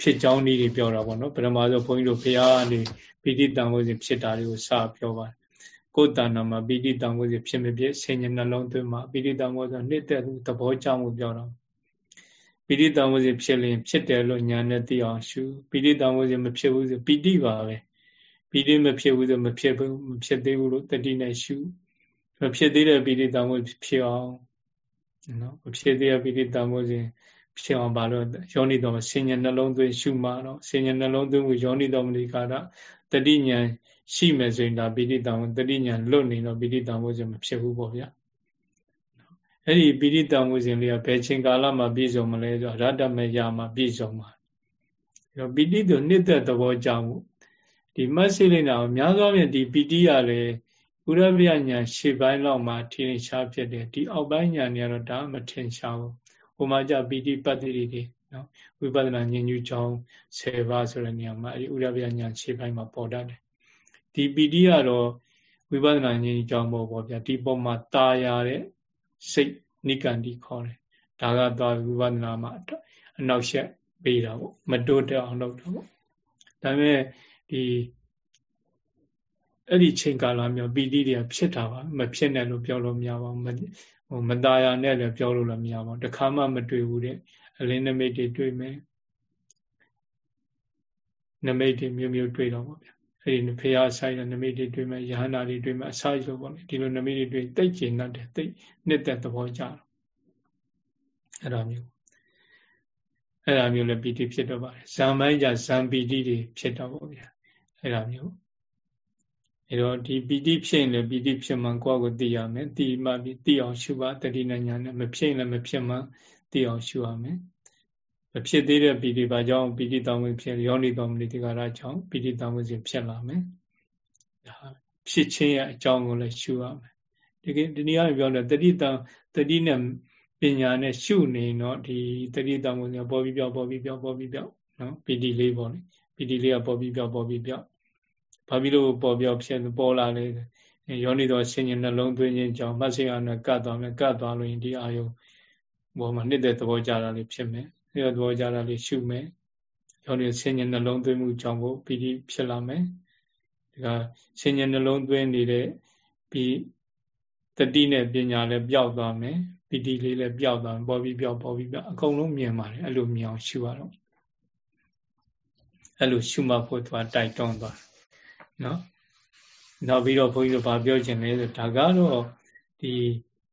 ဖြစ်ကြောင်းနည်းတွေပြောတာပေါ့နော်ပထမဆုံးဘုန်းကြီးတို့ဘုရားကနေပိဋိတံဝုဇဉ်ဖြစ်တာတွေကိုစပြောပါတယ်ကိုယ်တဏ္ဍာမှာပိဋိတံဝုဇဉ်ဖြစ်မဖြစ်ဆင်ញနှလုံးသွင်းမှာပိဋိတံဝုဇဉ်နှစ်သက်သဘောကျမှုပြောတာပိဋိတံဝုဇဉ်ဖြစ်ရင်ဖြစ်တယ်လို့ညာနဲ့သိအောင်ရှုပိဋိတံဝုဇဉ်မဖြစ်ဘူးဆိုပိဋိပါပဲ ပိဋိမဖြစ်ဘူးဆိုမဖြစ်ဘူးမဖြစ်သေးဘူးလို့တတိနဲ့ရှုမဖြစ်သေးတဲ့ပိဋိတံဝုဇဉ်ဖြစ်အောင်နော်မဖြစ်သေးတဲ့ပိဋိတံဝုဇဉ်ဖြစ်အောင်ပါလို့ယောနိတော်ဆင်ញနှလုံးသွင်းရှုမှတော့ဆင်ញနှလုံးသွင်းကိုယောနိတော်မလိကာရတတိညာရှိမယ်ဆိုရင်ဒါပိဋိတံတတိညာလွတ်နေတော့ပိဋိတံဝုဇဉ်မဖြစ်ဘူးပေါ့ဗျာအဲ့ဒီပိဋိတံဝုဇဉ်လေးကဘယ်ချိန်ကာလမှာပြည့်စုံမလဲဆိုတော့ရတ္တမယမှာပြည့်စုံပါအဲ့တော့ပိဋိတို့နှစ်သက်သဘောကြောင့် ဒီမတ်စိလိနာကိုများသောဖြင့်ဒီပိဋိရလေဥရပယညာရှေ့ပိုင်းလောက်မှာထင်ရှားဖြစ်တယ်ဒီအောက်ပိုင်းညာနေရတော့ဒါမထင်ရှားဘူးဟိုမှာကြပိဋိပတ္တိတွေနော်ဝိပဿနာဉာဏ်ညူချောင်း10ပါးဆိုတဲ့နေရာမှာအဲဒီဥရဗျာဉာဏ်6ပိုင်းမှာပေါ်တတ်တယ်ဒီပီတိကတော့ဝိပဿနာဉာဏ်ညူချောင်းပေါ်ပေါ့ဗျာဒီပေါ်မှာตาရတဲ့စိတ်နိကန္တိခေါ်တယ်ဒါကသွားဝိပဿနာမှာအနောက်ရှက်ပေးတာပေါ့မတိုးတက်အောင်လုပ်တာပေါ့ဒါပေမဲ့ ဒီအဲ့ဒီချိန်ကာလမျိုးပီတိတွေကဖြစ်တာပါမဖြစ်နဲ့လို့ပြောလို့မရပါဘူးဟိုမตาရနဲ့လည်းပြောလို့လည်းမရပါဘူးတခါမှမတွေ့ဘူးတဲ့အလင်းနမိတ်တွေတွေ့မယ်နမိတ်တွေမျိုးမျိုးတွေ့တော့ပေါ့ဗျာအဲ့ဒီဖရာဆိုင်တဲ့နမိတ်တွေတွေ့မယ်ယဟန္တာတွေတွေ့မယ်အစာရုပ်ပေါ့လေဒီလိုနမိတ်တွေတွေ့တိတ်ကျင်တတ်တယ်တိတ်နှစ်သက်သဘောကြတော့အဲ့ဒါမျိုးအဲ့ဒါမျိုးလည်းပီတိဖြစ်တော့ပါတယ်ဇံပိုင်းကြဇံပီတိတွေဖြစ်တော့ပေါ့ဗျာ အဲ့ဒါမျိုးအဲ့တော့ဒီပီတိဖြစ်ရင်လည်းပီတိဖြစ်မှကိုယ့်ကိုသိရမယ်သိမှပြီးသိအောင်ရှုပါတတိနဲ့ညာနဲ့မဖြစ်ရင်လည်းမဖြစ်မှသိအောင်ရှုရမယ်မဖြစ်သေးတဲ့ပီတိပါကြောင့်ပီတိတောင်းဝင်ဖြစ်ယောနိတော်မနိတိကာရကြောင့်ပီတိတောင်းဝင်စဉ်ဖြစ်လာမယ်ဒါဖြစ်ခြင်းရဲ့အကြောင်းကိုလည်းရှုရမယ်ဒီကဒီနည်းအားပြောတယ်တတိတံတတိနဲ့ပညာနဲ့ရှုနေတော့ဒီတတိတမှုပေါ်ပြီးပြောက်ပေါ်ပြီးပြောက်ပေါ်ပြီးပြောက်နော်ပီတိလေးပေါ့လေပီတိလေးကပေါ်ပြီးပြောက်ပေါ်ပြီးပြောက် ဘာဖြစ်လို့ပေါ်ပြောက်ဖြစ်ပေါ်လာလဲယောနိတော်ဆင်ញနှလုံးသွင်းခြင်းကြောင့်မဆိယနဲ့ကတ်သွားမယ်ကတ်သွားလို့ရင်ဒီအာယုဘောမှာနှစ်တဲ့သဘောကြတာလေးဖြစ်မယ်ဒီသဘောကြတာလေးရှုမယ်ယောနိဆင်ញနှလုံးသွင်းမှုကြောင့်ကိုပီတိဖြစ်လာမယ်ဒီကဆင်ញနှလုံးသွင်းနေတဲ့ပြီးတတိနဲ့ပညာလည်းပျောက်သွားမယ်ပီတိလေးလည်းပျောက်သွားပေါ်ပြီးပျောက်ပေါ်ပြီးပျောက်အကုန်လုံးမြင်ပါတယ်အဲ့လိုမြင်အောင်ရှုရတော့အဲ့လိုရှုမှတ်ဖို့သွားတိုက်တွန်းသွား နော်နောက်ပြီးတော့ဘုန်းကြီးတို့ဗာပြောခြင်းလဲဆိုဒါကတော့ဒီ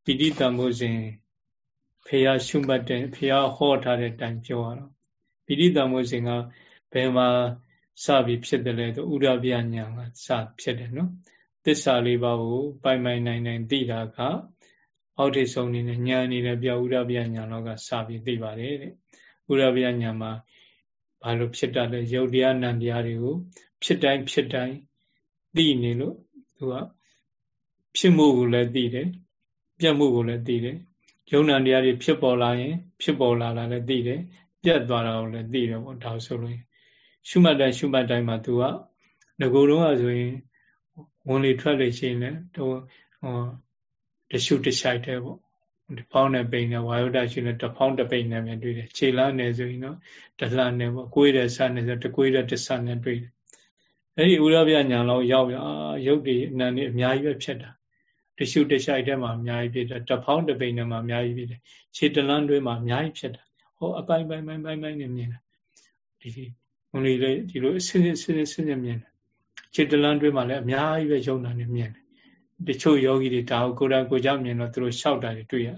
ပိဋိတံမိုးစဉ်ဖေယရှုမှတ်တဲ့ဖေယဟောထားတဲ့တိုင်ပြောရတော့ပိဋိတံမိုးစဉ်ကဘယ်မှာစပြီးဖြစ်တယ်လဲဆိုဥရပြညာကစဖြစ်တယ်နော်သစ္စာလေးပါးကိုပိုင်ပိုင်နိုင်နိုင်သိတာကအောက်ထိပ်ဆုံးနေနဲ့ညာအနေနဲ့ပြောဥရပြညာတော့ကစပြီးသိပါတယ်တဲ့ဥရပြညာမှာဘာလို့ဖြစ်တတ်လဲယုတ်တရားနံတရားတွေကိုဖြစ်တိုင်းဖြစ်တိုင်း သိနေလို့သူကဖြစ်မှုကိုလည်းသိတယ်ပြတ်မှုကိုလည်းသိတယ်ယုံနာတရားတွေဖြစ်ပေါ်လာရင် ဖြစ်ပေါ်လာတာလည်းသိတယ်ပြတ်သွားတာကိုလည်းသိတယ်ပေါ့ဒါဆိုလို့ရှုမှတ်တိုင်းရှုမှတ်တိုင်းမှာသူကငကိုယ်တော့ဆိုရင်ဝင်လေထွက်လေရှိရင်လည်းတော့ဟောတရှုတရှိုက်တဲ့ပေါ့ဒီဖောင်းနဲ့ပိန်နဲ့ဝါယုဒရှိနေတဖောင်းတပိန်နဲ့ပဲတွေ့တယ်ခြေလားနယ်ဆိုရင်တော့တလှနဲ့ပေါ့ကိုယ်တဲ့ဆနဲ့ဆိုတကိုယ်တဲ့တဆနဲ့တွေ့တယ် အဲ့ဒီဥရပြညာလောက်ရောက်ရရုပ်တွေအနံတွေအများကြီးပဲဖြစ်တာတရှုတရှိုက်တဲ့မှာအများကြီးဖြစ်တယ်တဖောင်းတပိန်နဲ့မှာအများကြီးဖြစ်တယ်ခြေတလန်းတွေမှာအများကြီးဖြစ်တာဟောအပိုင်းပိုင်းပိုင်းပိုင်းပိုင်းနဲ့မြင်တာဒီဝင်လေဒီလိုအစစ်စစ်စစ်စစ်မြင်တယ်ခြေတလန်းတွေမှာလည်းအများကြီးပဲယုံနာနေမြင်တယ်တချို့ယောဂီတွေဒါကိုကိုယ်တိုင်ကိုကြောက်မြင်တော့သူတို့လျှောက်တာတွေတွေ့ရ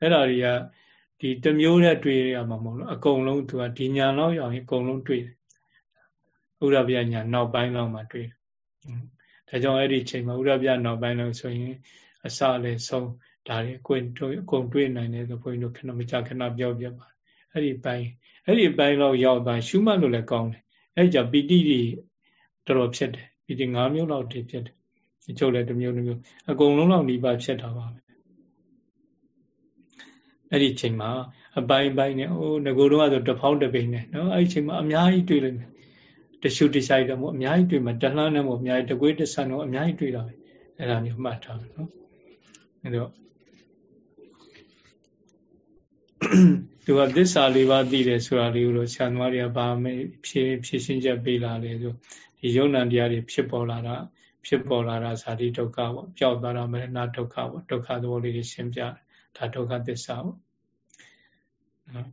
အဲ့ဒါတွေကဒီတမျိုးနဲ့တွေ့ရမှာမဟုတ်လို့အကုန်လုံးသူကဒီညာလောက်ရောက်ရင်အကုန်လုံးတွေ့တယ် ဥရပြညာနောက်ပိုင်းလောက်မှတွေ့တယ်ဒါကြောင့်အဲ့ဒီချိန်မှာဥရပြနောက်ပိုင်းလောက်ဆိုရင်အစလည်းဆုံးဒါတွေအကုန်တွေ့အကုန်တွေ့နိုင်တယ်ဆိုဘုန်းကြီးတို့ခဏမကြခဏပြောပြပါအဲ့ဒီပိုင်းအဲ့ဒီပိုင်းလောက်ရောက်သွားရှုမှတ်လို့လည်းကောင်းတယ်အဲ့ကြပီတိတွေတော်တော်ဖြစ်တယ်ပီတိ၅မျိုးလောက်တည်းဖြစ်တယ်ဒီချုပ်လည်းတစ်မျိုးတစ်မျိုးအကုန်လုံးလောက်နှိပါဖြစ်တာပါပဲအဲ့ဒီချိန်မှာအပိုင်းပိုင်းနဲ့ဟိုငကိုတော့ဆိုတဖောင်းတပိန်နဲ့နော်အဲ့ဒီချိန်မှာအများကြီးတွေ့လိမ့်မယ် တရှုတဆိုင်တော့မို့အများကြီးတွေ့မှာတလှမ်းနဲ့မို့အများကြီးတကွေးတဆန်တော့အများကြီးတွေ့တာပဲအဲ့ဒါမျိုးမှတ်ထားမယ်နော်အဲ့တော့သူကသစ္စာလေးပါးသိတယ်ဆိုတာလေးကိုဆရာသမားတွေကဗာမေဖြည့်ဖြည့်ရှင်းချက်ပေးလာလေဆိုဒီယုံ nant တရားတွေဖြစ်ပေါ်လာတာဖြစ်ပေါ်လာတာဇာတိဒုက္ခပေါ့ပျောက်သွားတာမရဏဒုက္ခပေါ့ဒုက္ခသဘောလေးတွေရှင်းပြတယ်ဒါဒုက္ခသစ္စာပေါ့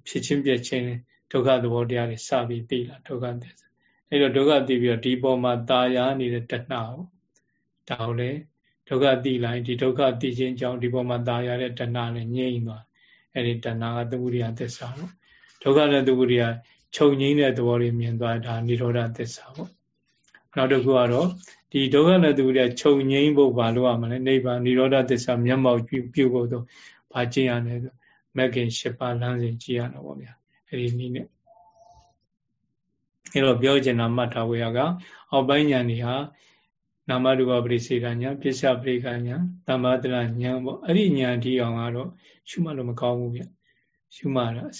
ဖြစ်ချင်းပြချင်းဒုက္ခသဘောတရားတွေစပြီးသိလာဒုက္ခသစ္စာ အဲ့တော့ဒုက္ခသိပြီးတော့ဒီပေါ်မှာตาရနေတဲ့တဏှာပေါ့ဒါကိုလေဒုက္ခသိလိုက်ဒီဒုက္ခသိခြင်းကြောင့်ဒီပေါ်မှာตาရတဲ့တဏှာလည်းငြိမ့်သွားအဲ့ဒီတဏှာကသမုဒိယသစ္စာပေါ့ဒုက္ခနဲ့သမုဒိယချုပ်ငြိမ့်တဲ့သဘောတွေမြင်သွားတာនិရောဓသစ္စာပေါ့နောက်တစ်ခုကတော့ဒီဒုက္ခနဲ့သူတွေခြုံငိမ့်ဖို့ဘာလို့ရမလဲနိဗ္ဗာန်និရောဓသစ္စာမျက်မှောက်ပြုပြုဖို့တော့ဘာကျင့်ရလဲဆိုမဂ်ခင်၈ပါးလမ်းစဉ်ကြည့်ရတော့ဗောဗျာအဲ့ဒီနည်းနဲ့ အဲ့တော့ပြောချင်တာမှတ်ထားဝေရကအောက်ပိုင်းဉာဏ်တွေဟာနာမရူပပရိစေတဉာဏ်ပစ္စယပရိကဉာဏ်သမ္မာတရဉာဏ်ပေါ့အဲ့ဒီဉာဏ်ဒီအောင်ကတော့ရှုမှတ်လို့မကောင်းဘူးဗျရှုမှတ်တော့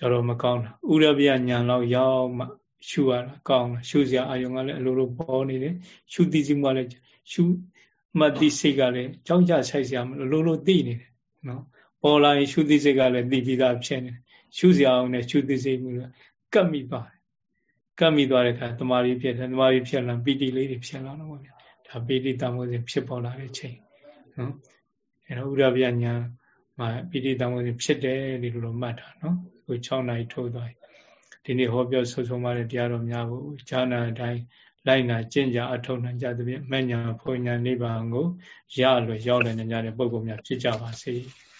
တော်တော်မကောင်းတာဥရပြဉာဏ်လောက်ရောက်မှရှုရတာကောင်းလားရှုစရာအာယုံကလည်းအလိုလိုပေါ်နေတယ်ရှုသိစိမှလည်းရှုမှတ်သိစိတ်ကလည်းကြောက်ကြဆိုင်စရာမလိုလိုလိုသိနေတယ်နော်ပေါ်လာရင်ရှုသိစိတ်ကလည်းသိပြီးသားဖြစ်နေရှုစရာအောင်နဲ့ရှုသိစိတ်မျိုး ကပ်မိပါတယ်ကပ်မိသွားတဲ့အခါတမာရီဖြစ်တယ်တမာရီဖြစ်လာပီတိလေးတွေဖြစ်လာတော့ဗျာဒါပီတိတမိုးစဉ်ဖြစ်ပေါ်လာတဲ့ချိန်နော်အဲတော့ဥရဗျညာမှာပီတိတမိုးစဉ်ဖြစ်တယ်ဒီလိုလိုမှတ်တာနော်ကို6နိုင်ထိုးသွားပြီဒီနေ့ဟောပြောဆုံဆုံပါတဲ့တရားတော်များကိုဈာနာအတိုင်းလိုက်နာကျင့်ကြအထောက်နိုင်ကြသဖြင့်မဉ္ဇဏ်ဖွညာနိဗ္ဗာန်ကိုရလွယ်ရောက်လည်နေကြတဲ့ပုဂ္ဂိုလ်များဖြစ်ကြပါစေ။